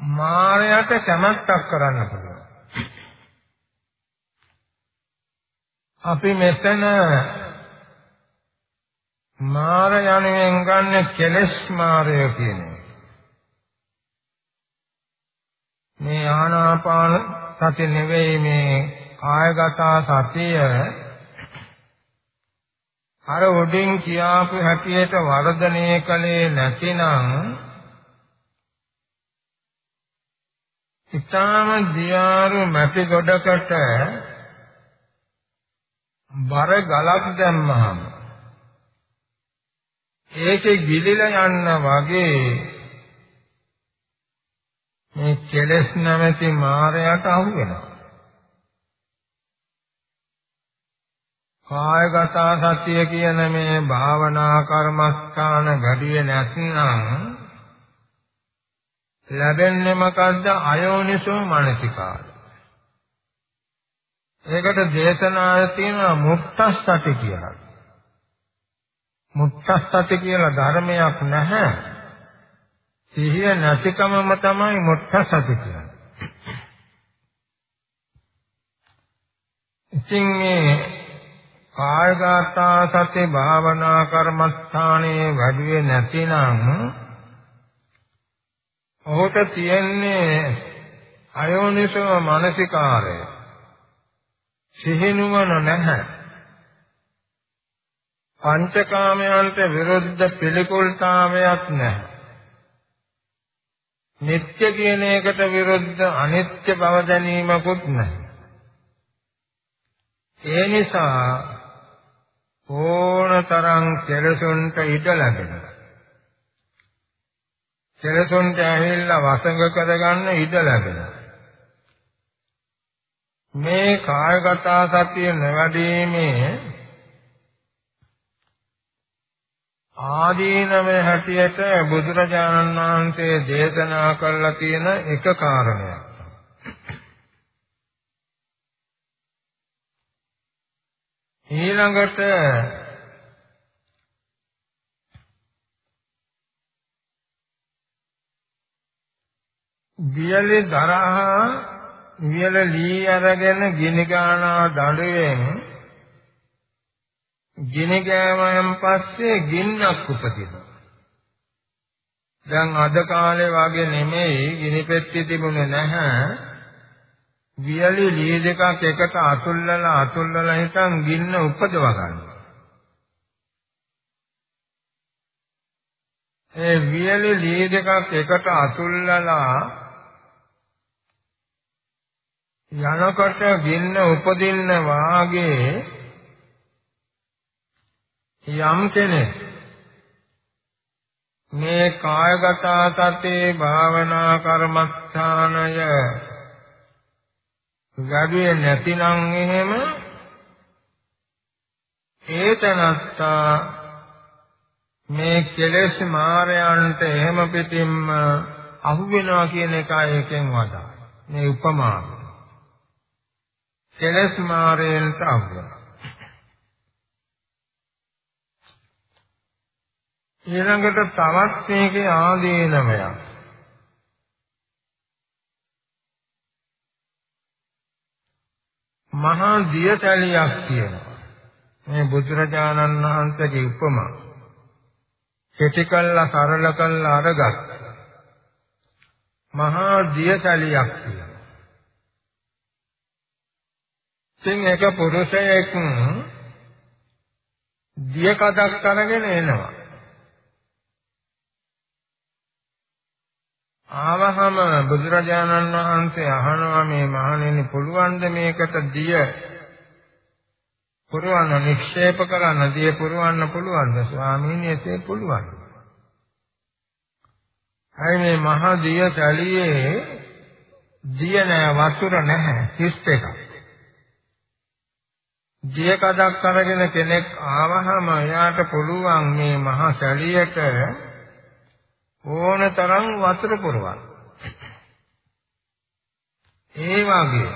මායයට කැමැත්තක් කරන්න පුළුවන්. අපි මෙතන මාර යනුවෙන් ගන්න කෙලස් මාරය කියන්නේ. මේ ආනාපාන සති නෙවෙයි මේ කායගත සතිය අර උඩින් කියාපු හැටියට වර්ධනය කළේ නැතිනම් ඊටාම දියාරු මැටි ගොඩකට බර ගලක් දැම්මහම ඒකේ ගිලිලා යන්න වගේ මේ කෙලස් නැමැති මායයට අහු වෙනවා. කායගත සත්‍ය කියන මේ භාවනා කර්මස්ථාන වැඩිවේ නැත්නම් ලැබෙන්නේ මොකද්ද අයෝනිසෝ මානසිකාරය. ඒකට දේශනාවේ තියෙනවා මුක්තස්සති කියලා. මුක්තස්සති කියලා ධර්මයක් නැහැ. සිහිය නැතිකමම තමයි මුක්තස්සති කියන්නේ. ඉතින් මේ කායගත සති භාවනා කර්මස්ථානයේ වැඩිවේ නැතිනම් ඔහුට තියෙන්නේ අයෝනිසෝ මානසිකාරය. සිහිනුවන නැහැ පංචකාමයන්ට විරුද්ධ පිළිකුල්තාවයක් නැහැ. නිත්‍ය කියන එකට විරුද්ධ අනිත්‍ය බව දැනීමකුත් නැහැ. ඒ නිසා ඕනතරම් කෙලසුන්ට ඉඩ ලැබෙනවා. කෙලසොන්ට ඇහිල්ලා වසඟ කරගන්න ඉඩ ලැබෙනවා. මේ කායගත සතිය නැවැදීමේ ආදීනමේ හැටියට බුදුරජාණන් වහන්සේ දේශනා කළා තියෙන එක කාරණයක්. ඊළඟට වියලේ දරහා වියල ලී අරගෙන ගිනි ගානා දඬුවෙන් ගිනි ගෑමෙන් පස්සේ ගින්නක් උපදිනවා. දැන් අද කාලේ වගේ නෙමෙයි ගිනි පෙට්ටි තිබුණේ නැහැ. වියලි ලී දෙකක් එකට අතුල්ලලා අතුල්ලලා හිටන් ගින්න උපදව ගන්නවා. ඒ වියලි ලී දෙකක් එකට අතුල්ලලා යනකොට ගින්න උපදින්න වාගේ යම් කෙනෙක් මේ කායගත සතේ භාවනා කර්මස්ථානය වැඩුවේ නැතිනම් එහෙම ඒතනත්තා මේ කෙලෙස් මායයන්ට එහෙම පිටින්ම අහු වෙනවා කියන එකයි එකෙන් වදා මේ උපමාව. කෙලෙස් මායයන්ට අහු වෙනවා ඊළඟට තවත් මේකේ ආදීනමයක්. මහා දියතලියක් තියෙනවා. මේ බුදුරජාණන් වහන්සේගේ උපමා. කෙටි කළා සරල කළා අරගත්. මහා දියතලියක් තියෙනවා. ඉතින් එක පුරුෂයෙක් දිය කඩක් අරගෙන එනවා. ආවහම බුදුරජාණන් වහන්සේ අහනවා මේ මහණෙනි පුළුවන්ද මේකට දිය පුරවන්න නික්ෂේප කරන්න දිය පුරවන්න පුළුවන්ද ස්වාමීනි එසේ පුළුවන්. අය මේ මහ දිය තලියේ දිය නෑ වතුර නැහැ හිස් එකක්. දිය කඩක් අරගෙන කෙනෙක් ආවහම එයාට පුළුවන් මේ මහ සැලියට ඕන තරම් වතුර පුරවන්න. ඒ වගේ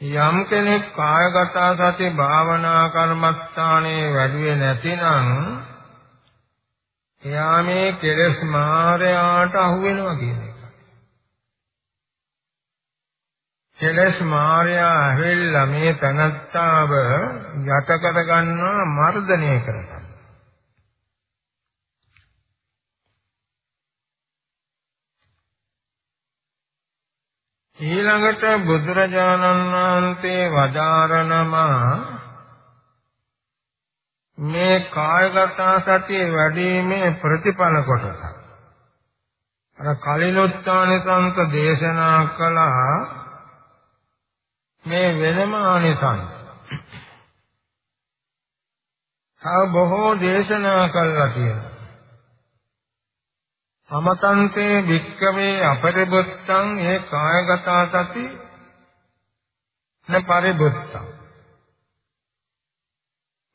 යම් කෙනෙක් කායගත සති භාවනා කර්මස්ථානයේ වැඩුවේ නැතිනම් එයා මේ කෙලස් මායයට අහු වෙනවා කියන එක. කෙලස් මායя ඇවිල්ලා මේ තනත්තාව යට කර ගන්නවා මර්ධනය කරගන්න. ඊළඟට බුදුරජාණන් වහන්සේ වදාරනවා මේ කායගත සතිය වැඩිීමේ ප්‍රතිඵල කොටස. අර කලිනොත්තානිසංස දේශනා කළා මේ වෙනම ආනිසංස. තව බොහෝ දේශනා කළා කියලා. සමතන්තේ වික්කමේ අපරිබුත්තං ඒ කායගත සති න පරිබුත්තං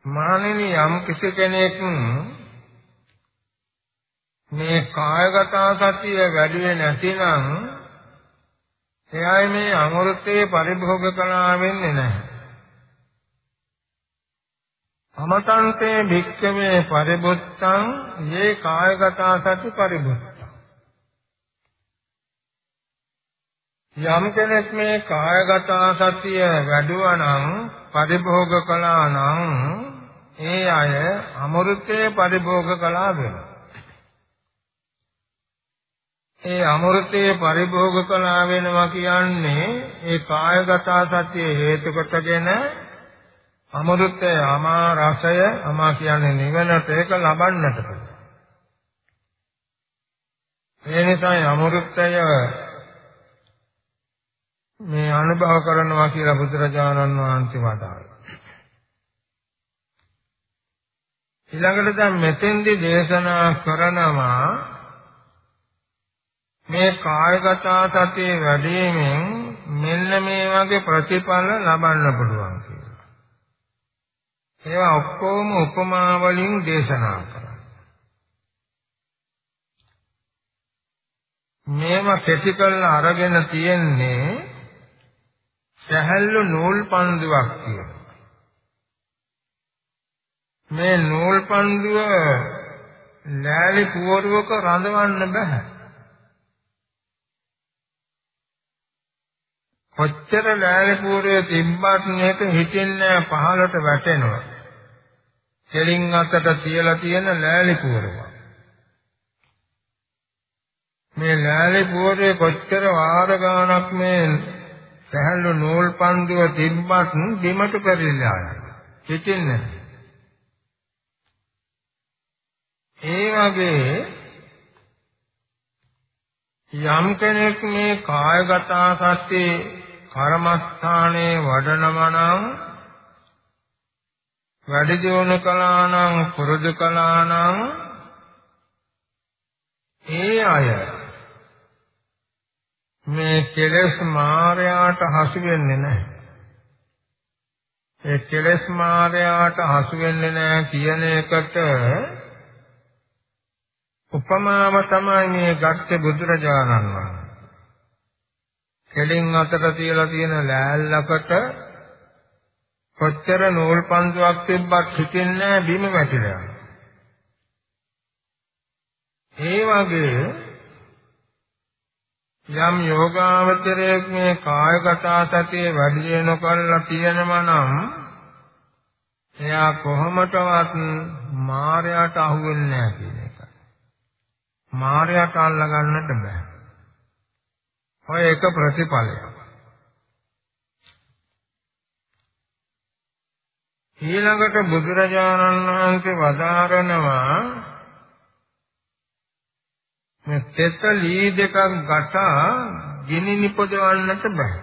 මානෙනි යම් කිසි කෙනෙක් මේ කායගත සතිය වැඩි නැතිනම් එයායි මේ අමෘතේ පරිභෝග කළා වෙන්නේ නැහැ. අමතන්තේ භික්ඛවේ පරිබුත්තං යේ කායගත සති පරිබුත්තං. යම් කෙනෙක් මේ කායගත සතිය වැඩුවා නම් පරිභෝග කළා නම් ඒ අය අමෘතේ පරිභෝග කළා වෙනවා. ඒ අමෘතේ පරිභෝග කළා වෙනවා කියන්නේ ඒ කායගත සතිය හේතු කොටගෙන අමෘතය අමා රසය අමා කියන්නේ නිවනට ඒක ලබන්නට පුළුවන්. ඒ නිසා අමෘතය මේ අනුභව කරනවා කියලා බුදුරජාණන් වහන්සේ වදාළා. ඊළඟට දැන් මෙතෙන්දි දේශනා කරනවා මේ කායගත සතිය වැඩිමෙන් මෙන්න මේ වගේ ප්‍රතිඵල ලබන්න පුළුවන්. ඒවා ඔක්කොම උපමා වලින් දේශනා කරා. මේව කෙටි කරලා අරගෙන තියෙන්නේ සැහැල්ලු නූල් පන්දුවක් කියලා. මේ නූල් පන්දුව ලෑලි පුවරුවක රඳවන්න බෑ. කොච්චර ලෑලි පුවරුවේ තිබ්බත් මේක හිටින්නේ පහළට වැටෙනවා. කෙලින් අතට තියලා තියෙන ලෑලි පුවරුව. මේ ලෑලි පුවරුවේ කොච්චර වාර ගාණක් මේ සැහැල්ලු නූල් පන්දුව තිබ්බත් බිමට පෙරලිලා යනවා. හිතින්නේ. ඒ වගේ යම් කෙනෙක් මේ කායගත සත්‍යේ කර්මස්ථානයේ වඩනවා නම් වැඩි දියුණු කළා නම් පුරුදු කළා නම් ඒ අය මේ කෙලෙස් මායයට හසු වෙන්නේ නැහැ. ඒ කෙලෙස් මායයට හසු වෙන්නේ නැහැ කියන එකට උපමාව තමයි මේ ගත්තේ බුදුරජාණන් වහන්සේ. කෙලින් අතට තියලා තියෙන ලෑල්ලකට කොච්චර නූල් පන්දුවක් තිබ්බත් හිටින්නේ බිම වැටිලා. ඒ වගේ යම් යෝගාවචරයක් මේ කායගත සතිය වැඩි වෙනකල්ලා තියෙනවා නම් එයා කොහොමදවත් මායයට අහු වෙන්නේ නැහැ කියන එකයි. මායයට අල්ල ගන්නට බෑ. ඔය එක ප්‍රතිඵලයක්. ඊළඟට බුදුරජාණන් වහන්සේ වදාරනවා මේ තෙත ලී දෙකක් ගටා ගිනි නිපදවන්නට බෑ.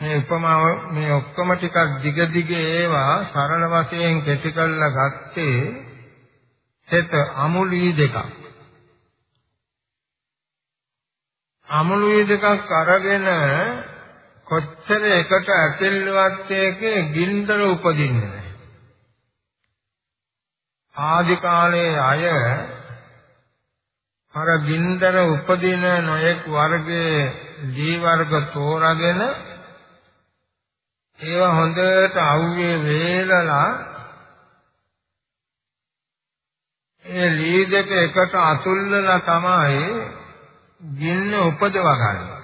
මේ උපමාව මේ ඔක්කොම ටිකක් දිග දිග ඒවා සරල වශයෙන් කෙටි කරලා ගත්තේ තෙත අමුලී දෙකක්. අමුලී දෙකක් අරගෙන කොච්චර එකට ඇතිල්ලවත් එකේ ගින්දර උපදින්නේ නැහැ. ආදි කාලයේ අය අර ගින්දර උපදින නොයෙක් වර්ගයේ දී වර්ග තෝරාගෙන ඒවා හොඳට අවුවේ වේලලා ඒ ලී දෙක එකට අතුල්ලලා තමයි ගින්න උපදවා ගන්නේ.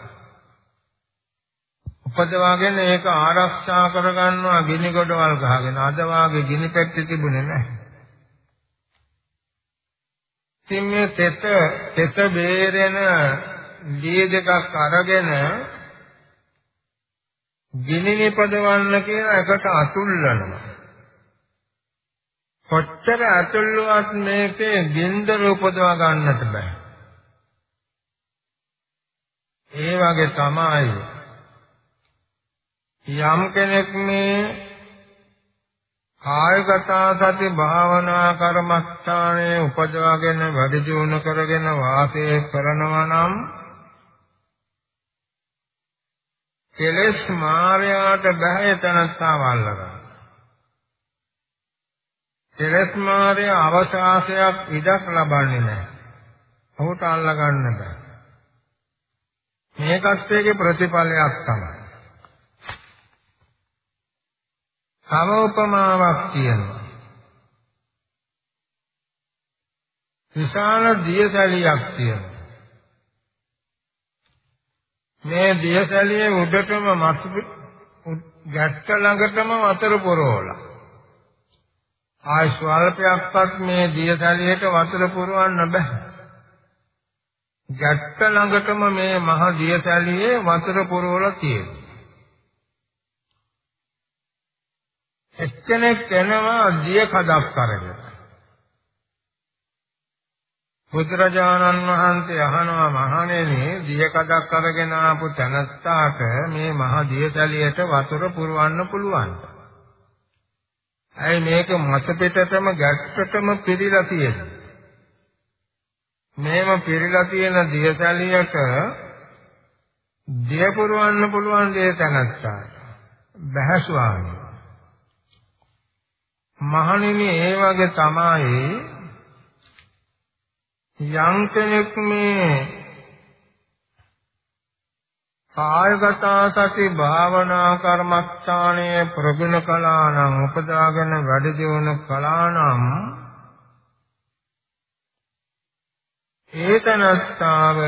උපදවාගෙන ඒක ආරක්ෂා කරගන්නවා ගිනි ගොඩවල් ගහගෙන අද වාගේ ගිනි පැත්තේ තිබුණේ නැහැ. ඉතින් මේ තෙත තෙත බේරෙන දී දෙකක් අරගෙන ගිනි නිපදවන්න කියලා එකට අතුල්ලනවා. කොච්චර අතුල්ලුවත් මේකේ ගින්දර උපදවා ගන්නට බෑ. ඒ වගේ තමයි යම් කෙනෙක් මේ කායගත සති භාවනා කර්මස්ථානයේ උපදවාගෙන වැඩි දියුණු කරගෙන වාසය කරනවා නම් කෙලෙස් මායයට බැහැ තනත්තා වල්ලගන්න. කෙලෙස් මායය අවශාසයක් ඉඩක් ලබන්නේ නැහැ. ඔහුට අල්ලගන්න බෑ. මේකත් ඒකේ ප්‍රතිඵලයක් තමයි. තව උපමාවක් කියනවා. විශාල දියසැලියක් තියෙනවා. මේ දියසැලියේ උඩටම මස් ගැට්ට ළඟටම වතුර පුරවලා. ආය ස්වල්පයක්වත් මේ දියසැලියට වතුර පුරවන්න බෑ. ගැට්ට ළඟටම මේ මහ දියසැලියේ වතුර පුරවලා තියෙනවා. එක්කෙනෙක් එනවා දිය කඩක් අරගෙන. බුදුරජාණන් වහන්සේ අහනවා මහණෙනි දිය කඩක් අරගෙන ආපු තනත්තාට මේ මහ දියතලියට වතුර පුරවන්න පුළුවන්ද? ඇයි මේක මත පිටතම ගැට්ටටම පිරීලා තියෙන්නේ? මේම පිරීලා තියෙන දියතලියට දිය පුරවන්න පුළුවන් දේ තනත්තාට. බෑ ස්වාමී මහණෙනි ඒ වගේ තමයි යම් කෙනෙක් මේ කායගත සති භාවනා කර්මස්ථානයේ ප්‍රගුණ කළා නම් උපදාගෙන වැඩි දියුණු කළා නම් ඒතනස්තාව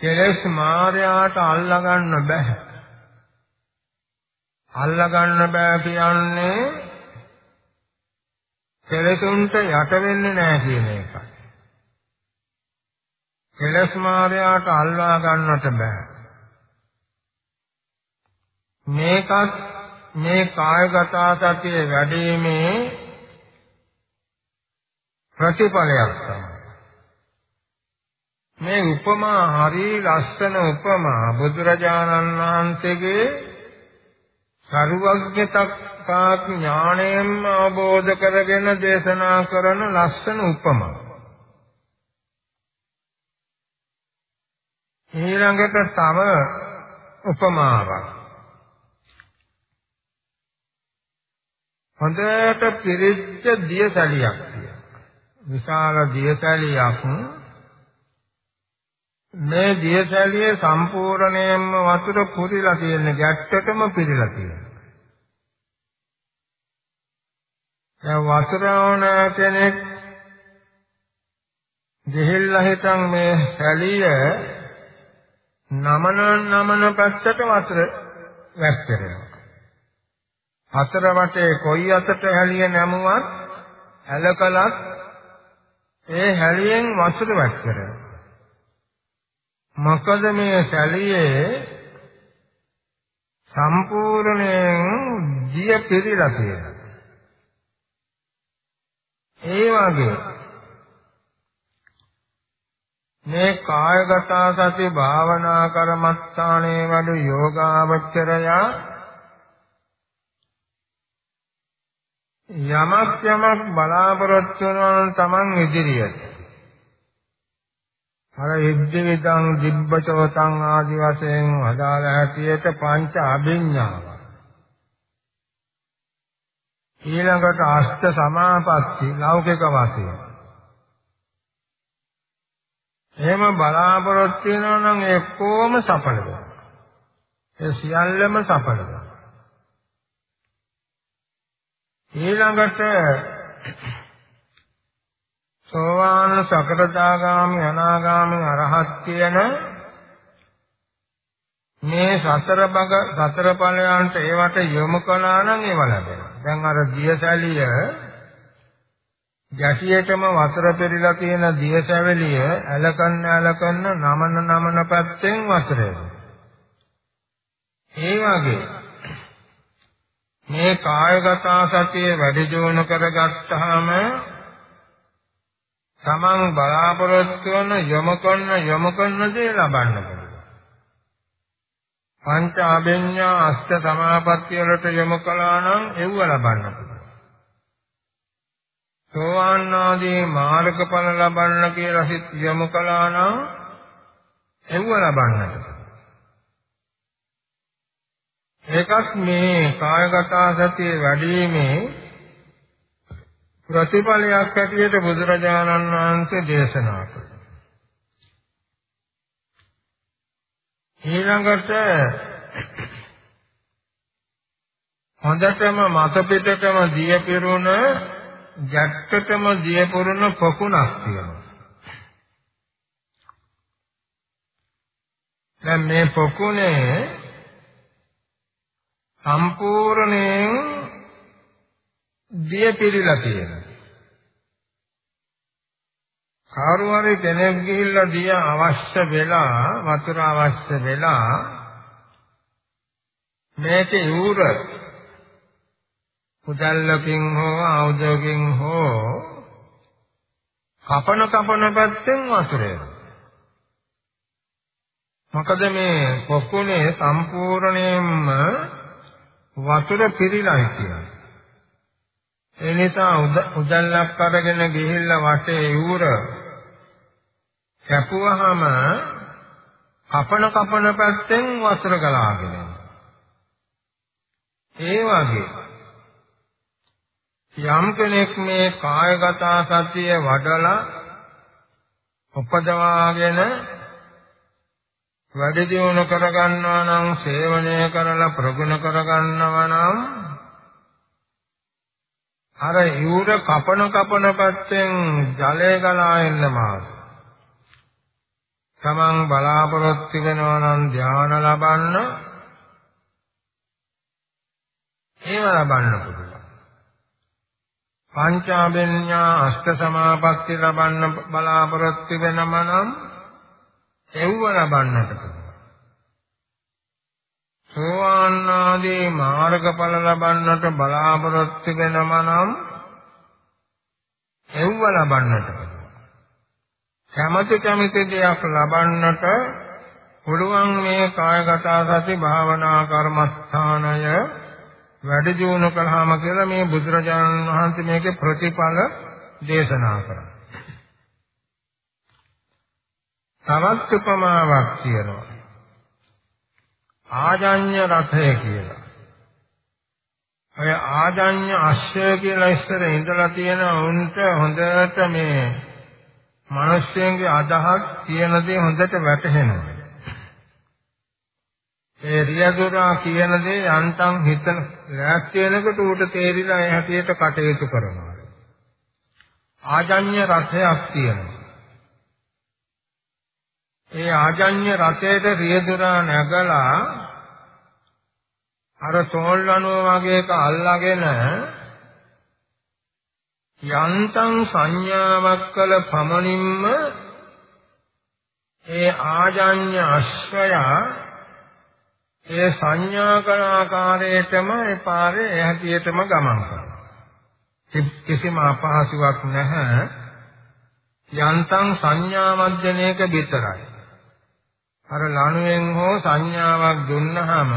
කෙලස් මායාට අල්ලගන්න බෑ අල්ලගන්න බෑ කියන්නේ කෙලෙසුන්ට යට වෙන්නේ නැහැ කියන එකයි. කෙලස් මායාවට අල්වා ගන්නට බෑ. මේකත් මේ කායගත සතිය වැඩිීමේ ප්‍රතිඵලයක් තමයි. මේ උපමා හරි ලස්සන උපමා බුදුරජාණන් වහන්සේගේ සරුවග්ගතක්කා ඥාණයෙන් අවබෝධ කරගෙන දේශනා කරන ලස්සන උපමා. ඊළඟට තව උපමාවක්. හොඳට පිරිච්ච දියසලියක් තියෙනවා. විශාල දියසලියක් මේ දියසැලිය සම්පූර්ණයෙන්ම වතුර පුරිලා තියෙන ගැට්ටටම පිරීලා තියෙනවා. දැන් වතුර ඕන කෙනෙක් දෙහිල්ලා හිටන් මේ සැලිය නමන නමන පැත්තට වතුර වැක්කිරෙනවා. හතර වටේ කොයි අතට හැලිය නැමුවත් හැලකලත් ඒ හැලියෙන් වතුර වැක්කිරෙනවා. මොකද මේ සැලියේ සම්පූර්ණයෙන් දිය පිරීලා තියෙනවා. ඒ වගේ මේ කායගත සති භාවනා කර්මස්ථානයේ වඩු යෝගාවචරය යමක් යමක් බලාපොරොත්තු වෙනවා තමන් ඉදිරියට අර ඉද්දිවිදං දිබ්බචවතං ආදි වශයෙන් අදාළ හැටියට පංච අභිඥාව. ඊළඟට අෂ්ට සමාපatti ලෞකික වශයෙන්. එහෙම බලාපොරොත්තු වෙනවා නම් ඒ කොහොම සඵලද? ඒ සියල්ලම සඵලද? ඊළඟට සෝවාන් සකටදාගාමි අනාගාමි අරහත් කියන මේ සතර බග සතර ඵලයන්ට ඒවට යොමු කළා නම් ඒව ලැබෙනවා. දැන් අර දියසැලිය ගැටියටම වතුර පෙරිලා තියෙන දියසැවලිය ඇලකන්න ඇලකන්න නමන නමන පැත්තෙන් වතුර ඒ වගේ මේ කායගත සතිය වැඩි දියුණු කරගත්තාම තමන් බලාපොරොත්තු වන යොමු කරන යොමු කරන දේ ලබන්න පුළුවන්. පංච ආභඤ්ඤා අෂ්ට සමාපත්තිය වලට යොමු කළා නම් ඒව ලබන්න පුළුවන්. සෝවාන් ආදී මාර්ගඵල ලබන්න කියලා සිත් යොමු කළා නම් ඒව ලබන්නට. ඒකත් මේ කායගත සතිය වැඩිීමේ ප්‍රතිඵලයක් ඇටියට බුදුරජාණන් වහන්සේ දේශනා කළා. ඊළඟට හොඳටම මත පිටටම දිය පිරුණ ජට්ටටම දිය පුරුණ පොකුණක් තියෙනවා. දැන් මේ පොකුණේ සම්පූර්ණයෙන් දිය පිරීලා තියෙනවා. කවුරු හරි කෙනෙක් ගිහිල්ලා දිය අවශ්‍ය වෙලා වතුර අවශ්‍ය වෙලා මේකේ ඌර කුදල්ලකින් හෝ ආයුධකින් හෝ කපන කපන පැත්තෙන් වතුරේ මොකද මේ පොකුණේ සම්පූර්ණයෙන්ම වතුර පිරීලා කියන්නේ ඒ නිසා උදල්ලක් අරගෙන ගිහිල්ලා වටේ යූර කැපුවාම කපන කපන පැත්තෙන් වතුර ගලාගෙන ඒ වගේ යම් කෙනෙක් මේ කායගත සතිය වඩලා උපදවාගෙන වැඩි දියුණු කරගන්නවා නම් සේවනය කරලා ප්‍රගුණ කරගන්නවා නම් අර යූර කපන කපන පැත්තෙන් ජලය ගලා එන්න මාර්ග. තමන් බලාපොරොත්තු වෙනවා නම් ධාන ලබන්න ඒව ලබන්න පුළුවන්. පංචාභිඥා අෂ්ට සමාපatti ලබන්න බලාපොරොත්තු වෙනම නම් ඒව ලබන්නට පුළුවන්. සෝවාන් ආදී මාර්ගඵල ලබන්නට බලාපොරොත්තු වෙනම නම් එව්ව ලබන්නට කැමති කැමති දෙයක් ලබන්නට පුළුවන් මේ කායගත සති භාවනා කර්මස්ථානය වැඩි දියුණු කළාම කියලා මේ බුදුරජාණන් වහන්සේ මේකේ ප්‍රතිඵල දේශනා කරා. තවත් උපමාවක් කියනවා. ආජඤ්‍ය රථය කියලා. ඔය ආජඤ්‍ය අශ්වය කියලා ඉස්සර ඉඳලා තියෙන උන්ට හොඳට මේ මිනිස්යන්ගේ අදහස් කියන දේ හොඳට වැටහෙනවා. ඒ රියදුරා කියන දේ යන්තම් හිතන ලෑස්ති වෙනකොට ඌට තේරිලා ඒ හැටියට කටයුතු කරනවා. ආජඤ්‍ය රථයක් තියෙනවා. ඒ ආජඤ්‍ය රථයට රියදුරා නැගලා අර තෝල්ලනුව වගේ එක අල්ලාගෙන යන්තම් සංඥාවක් කළ පමණින්ම ඒ ආජඤ්‍ය අශ්වයා ඒ සංඥා කරන ආකාරයටම ඒ පාරේ ඒ හැටියටම ගමන් කරනවා. කිසිම අපහසුාවක් නැහැ. යන්තම් සංඥා මධ්‍යනයක විතරයි. අර ලණුවෙන් හෝ සංඥාවක් දුන්නහම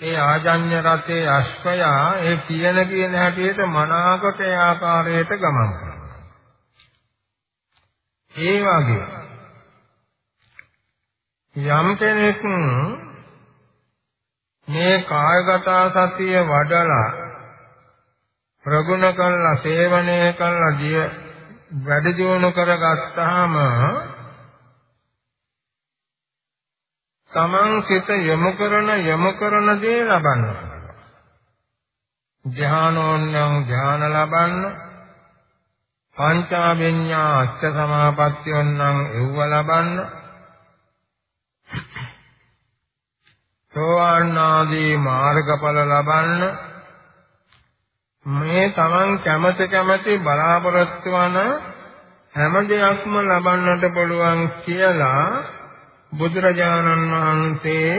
ඒ ආජඤ්‍ය රතේ අශ්වයා ඒ කියන කියන හැටියට මනාකොට ඒ ආකාරයට ගමන් කරනවා. ඒ වගේ යම් කෙනෙක් මේ කායගත සතිය වඩලා ප්‍රගුණ කළා සේවනය කළා දිය වැඩ දියුණු කරගත්තාම තමන් සිත යොමු කරන යොමු කරන දේ ලබන්න ධානෝන්‍යං ධාන ලබන්න. පංචාභිඤ්ඤා අෂ්ඨ සමාපත්තියොන්නම් එව්ව ලබන්න. සෝවාන් ආදී මාර්ගඵල ලබන්න. මේ තමන් කැමති කැමති බලාපොරොත්තු වන හැම දෙයක්ම ලබන්නට පුළුවන් කියලා බුදුරජාණන් වහන්සේ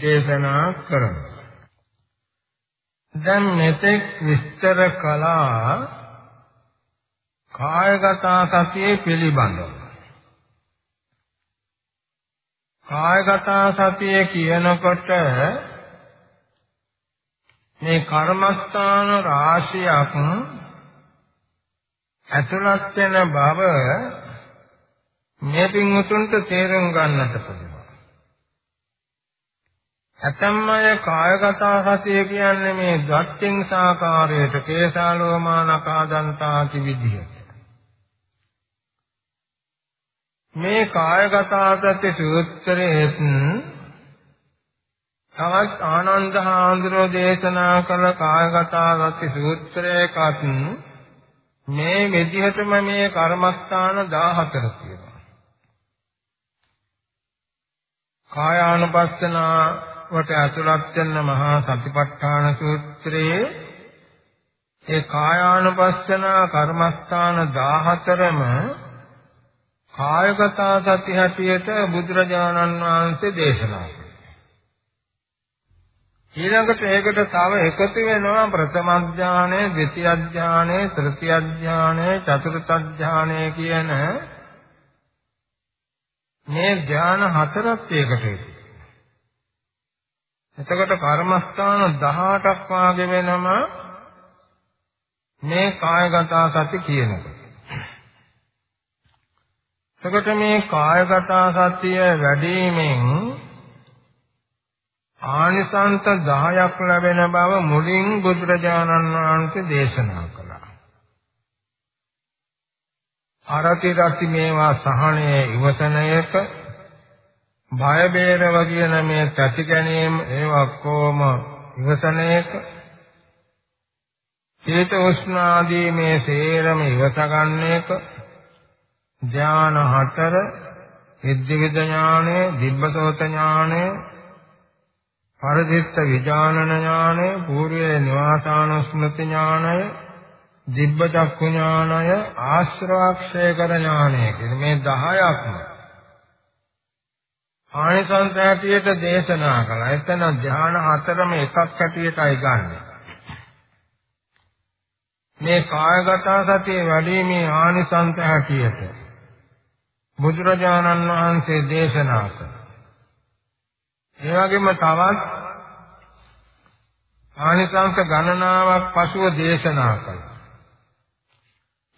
දේශනා කරනවා. දැන් මෙතෙක් විස්තර කළා කායගත සතිය පිළිබඳව. කායගත සතිය කියනකොට මේ කර්මස්ථාන රාශියක් ඇතුළත් වෙන බව මේ පින්වුතුන්ට තේරුම් ගන්නට පුළුවන්. ඇතම් අය කායගත සතිය කියන්නේ මේ ධත්තිං සාකාරයට කේසාලෝමානකා දන්තාති විදිහට. මේ කායගත සති සූත්‍රයේ තවත් ආනන්ද හාමුදුරෝ දේශනා කළ කායගත සති සූත්‍රයකත් මේ විදිහටම මේ කර්මස්ථාන 14 තියෙනවා. කායානුපස්සනාවට ඇතුළත් වෙන මහා සතිපට්ඨාන සූත්‍රයේ ඒ කායානුපස්සනා කර්මස්ථාන 14ම කායගත සති හැටියට බුදුරජාණන් වහන්සේ දේශනා ඊළඟට ඒකට තව එකතු වෙනවා ප්‍රථම ඥානය, ද්විතිය ඥානය, තෘතිය ඥානය, චතුර්ථ ඥානය කියන මේ ඥාන හතරත් ඒකට එතකොට කර්මස්ථාන 18ක් වාගේ වෙනම මේ කායගත සති කියනකොට. එතකොට මේ කායගත සතිය වැඩිමෙන් ආනිසංස 10ක් ලැබෙන බව මුලින් බුදුරජාණන් වහන්සේ දේශනා කළා. අරති රති මේවා සහනයේ ඉවසන එක භය බේරව කියන මේ තති ගැනීම ඒ ඔක්කොම ඉවසන එක චේත උෂ්ණ ආදී මේ සේරම ඉවස ගන්න එක ධාන හතර ඉද්ධිවිද ඥානය දිබ්බසෝත ඥානය පරිදිත්ත විඥානන ඥානය పూర్වේ නිවාසානුස්මෘති ඥානය දිබ්බ චක්කු ඥානය ආශ්‍රවක්ෂය කර ඥානය කියන මේ 10ක්ම ආනිසංස හැටියට දේශනා කළා. එතන ධ්‍යාන හතරම එකක් හැටියටයි ගන්න. මේ කායගත සතිය වැඩිමේ ආනිසංස හැටියට බුදුරජාණන් වහන්සේ දේශනා කළා. ඒ වගේම තවත් ආනිසංස ගණනාවක් පසුව දේශනා කළා.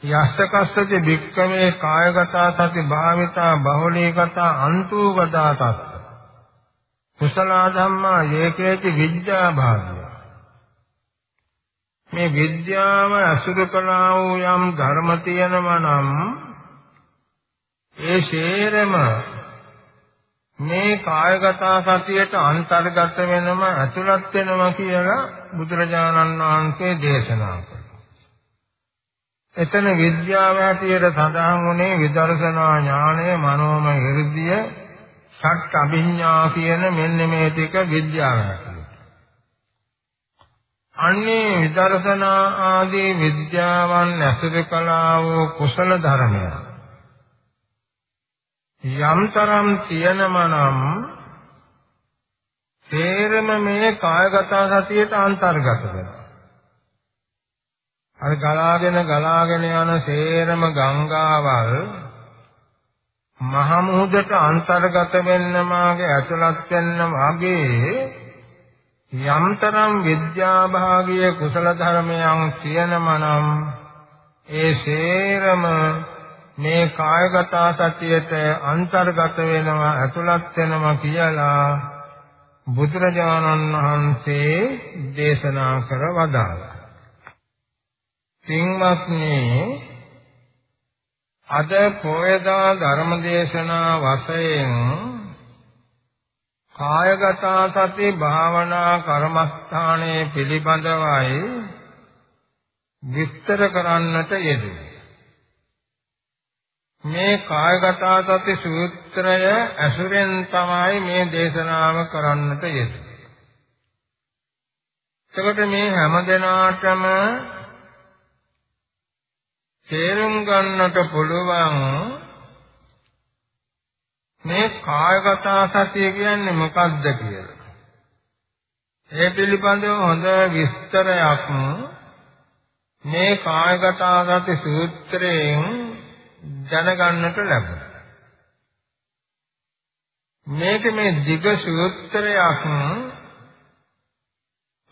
යස්සකස්සති භික්කමේ කායගත සති භාවිතා බහුලීගත අන්තුගතා තස්ස කුසල ධම්මා ඒකේති විද්‍යා භාගය මේ විද්‍යාව අසුරු කළා වූ යම් ධර්ම තියෙනවා නම් ඒ ශේරම මේ කායගත සතියට අන්තර්ගත වෙනම ඇතුළත් වෙනවා කියලා බුදුරජාණන් වහන්සේ දේශනා කළා. එතන විද්‍යාව හැටියට සඳහන් වුණේ විදර්ශනා ඥානය, මනෝමය හෘදය, සට්ඨ අභිඥා කියන මෙන්න මේ ටික විද්‍යාව හැටියට. අන්නේ විදර්ශනා ආදී විද්‍යාවන් ඇසුරු කළා වූ කුසල ධර්මයන් යම්තරම් තියෙනම නම් තේරම මේ කායගත සතියට අන්තර්ගත වෙනවා. අර ගලාගෙන ගලාගෙන යන සේරම ගංගාවල් මහ මුහුදට අන්තර්ගත වෙන්න මාගේ ඇතුළත් වෙන්න වාගේ යම්තරම් විද්‍යාභාගීය කුසල ධර්මයන් තියෙනම නම් ඒ සේරම මේ කායගත සතියට අන්තර්ගත වෙනවා ඇතුළත් වෙනවා කියලා බුදුරජාණන් වහන්සේ දේශනා කර වදාළා. සිංමත්නි අද පොයදා ධර්මදේශනා වශයෙන් කායගත සති භාවනා කර්මස්ථානයේ පිළිබඳවයි විස්තර කරන්නට යෙදුනේ. මේ කායගත සති සූත්‍රය ඇසුරෙන් තමයි මේ දේශනාව කරන්නට යෙදුනේ. එතකොට මේ හැම දිනාටම තේරුම් ගන්නට පුළුවන් මේ කායගත සතිය කියන්නේ මොකක්ද කියලා. ඒ පිළිබඳව හොඳ විස්තරයක් මේ කායගත සති සූත්‍රයෙන් දැනගන්නට ලැබුණා. මේක මේ දිග සූත්‍රයක්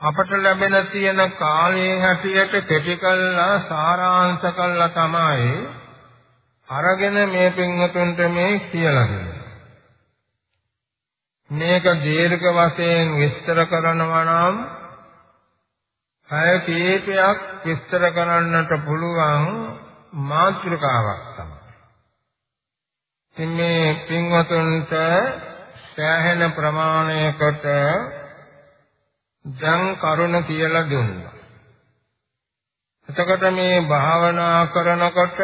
අපට ලැබෙන තියෙන කාලයේ හැටියට කෙටි කළා සාරාංශ කළා තමයි අරගෙන මේ පින්වතුන්ට මේ කියලා දෙන්නේ. මේක දීර්ඝ වශයෙන් විස්තර කරනවා නම් අය කීපයක් විස්තර කරන්නට පුළුවන් මාතෘකාවක් තමයි. ඉතින් මේ පින්වතුන්ට සෑහෙන ප්‍රමාණයකට දැන් කරුණ කියලා දුන්නා. එතකොට මේ භාවනා කරනකොට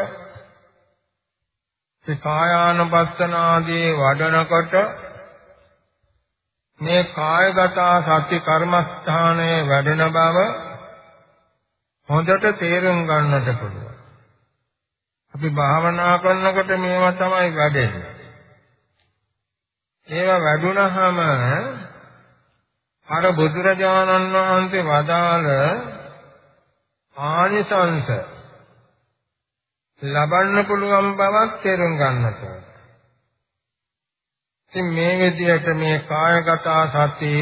මේ කායානුපස්සනාදී වඩනකොට මේ කායගත සති කර්මස්ථානයේ වැඩෙන බව හොඳට තේරුම් ගන්නට පුළුවන්. අපි භාවනා කරනකොට මේවා තමයි වැඩෙන්නේ. ඒවා වැඩුණාම අර බුදුරජාණන් වහන්සේ වදාළ ආනිසංස ලබන්න පුළුවන් බවක් තේරුම් ගන්නට. ඉතින් මේ විදිහට මේ කායගත සති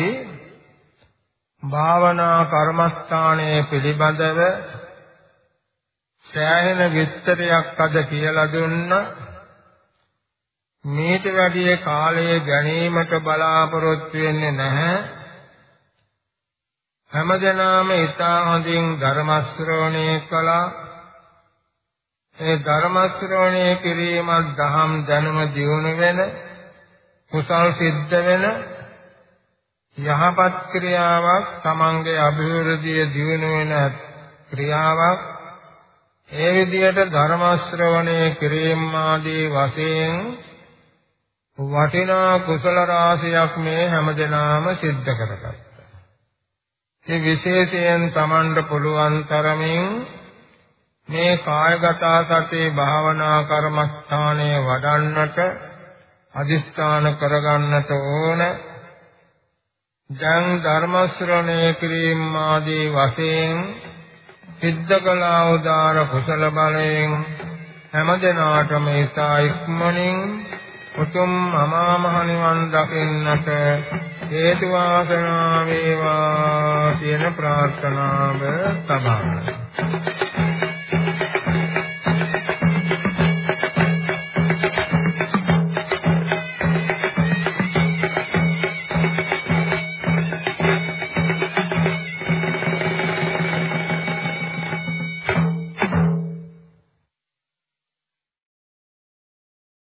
භාවනා කර්මස්ථානයේ පිළිබඳව සෑහෙන විස්තරයක් අද කියලා දුන්නා. මේට වැඩි කාලය ගැනීමට බලාපොරොත්තු වෙන්නේ නැහැ. හැමදෙනාම ඊතා හොඳින් ධර්ම ශ්‍රවණය කළා. ඒ ධර්ම ශ්‍රවණය කිරීමත් දහම් දැනුම දියුණු වෙන කුසල් සිද්ධ වෙන යහපත් ක්‍රියාවක් තමන්ගේ අභිවෘද්ධිය දියුණු වෙන ක්‍රියාවක් ඒ විදිහට ධර්ම ශ්‍රවණය කිරීම ආදී වශයෙන් වටිනා කුසල රාශියක් මේ හැමදෙනාම සිද්ධ කරගත්තා. ඒ විශේෂයෙන් Tamanට පුළුවන් තරමින් මේ කායගත සතිය භාවනා කර්මස්ථානයේ වඩන්නට අදිස්ථාන කරගන්නට ඕන. දැන් ධර්ම ශ්‍රවණය කිරීම ආදී වශයෙන් සිද්ධ කළා උදාර කුසල බලයෙන් හැමදෙනාටම ඒසා ඉක්මනින් උතුම් අමා මහ නිවන් දකින්නට හේතු වාසනා වේවා කියන ප්‍රාර්ථනාව සබාවයි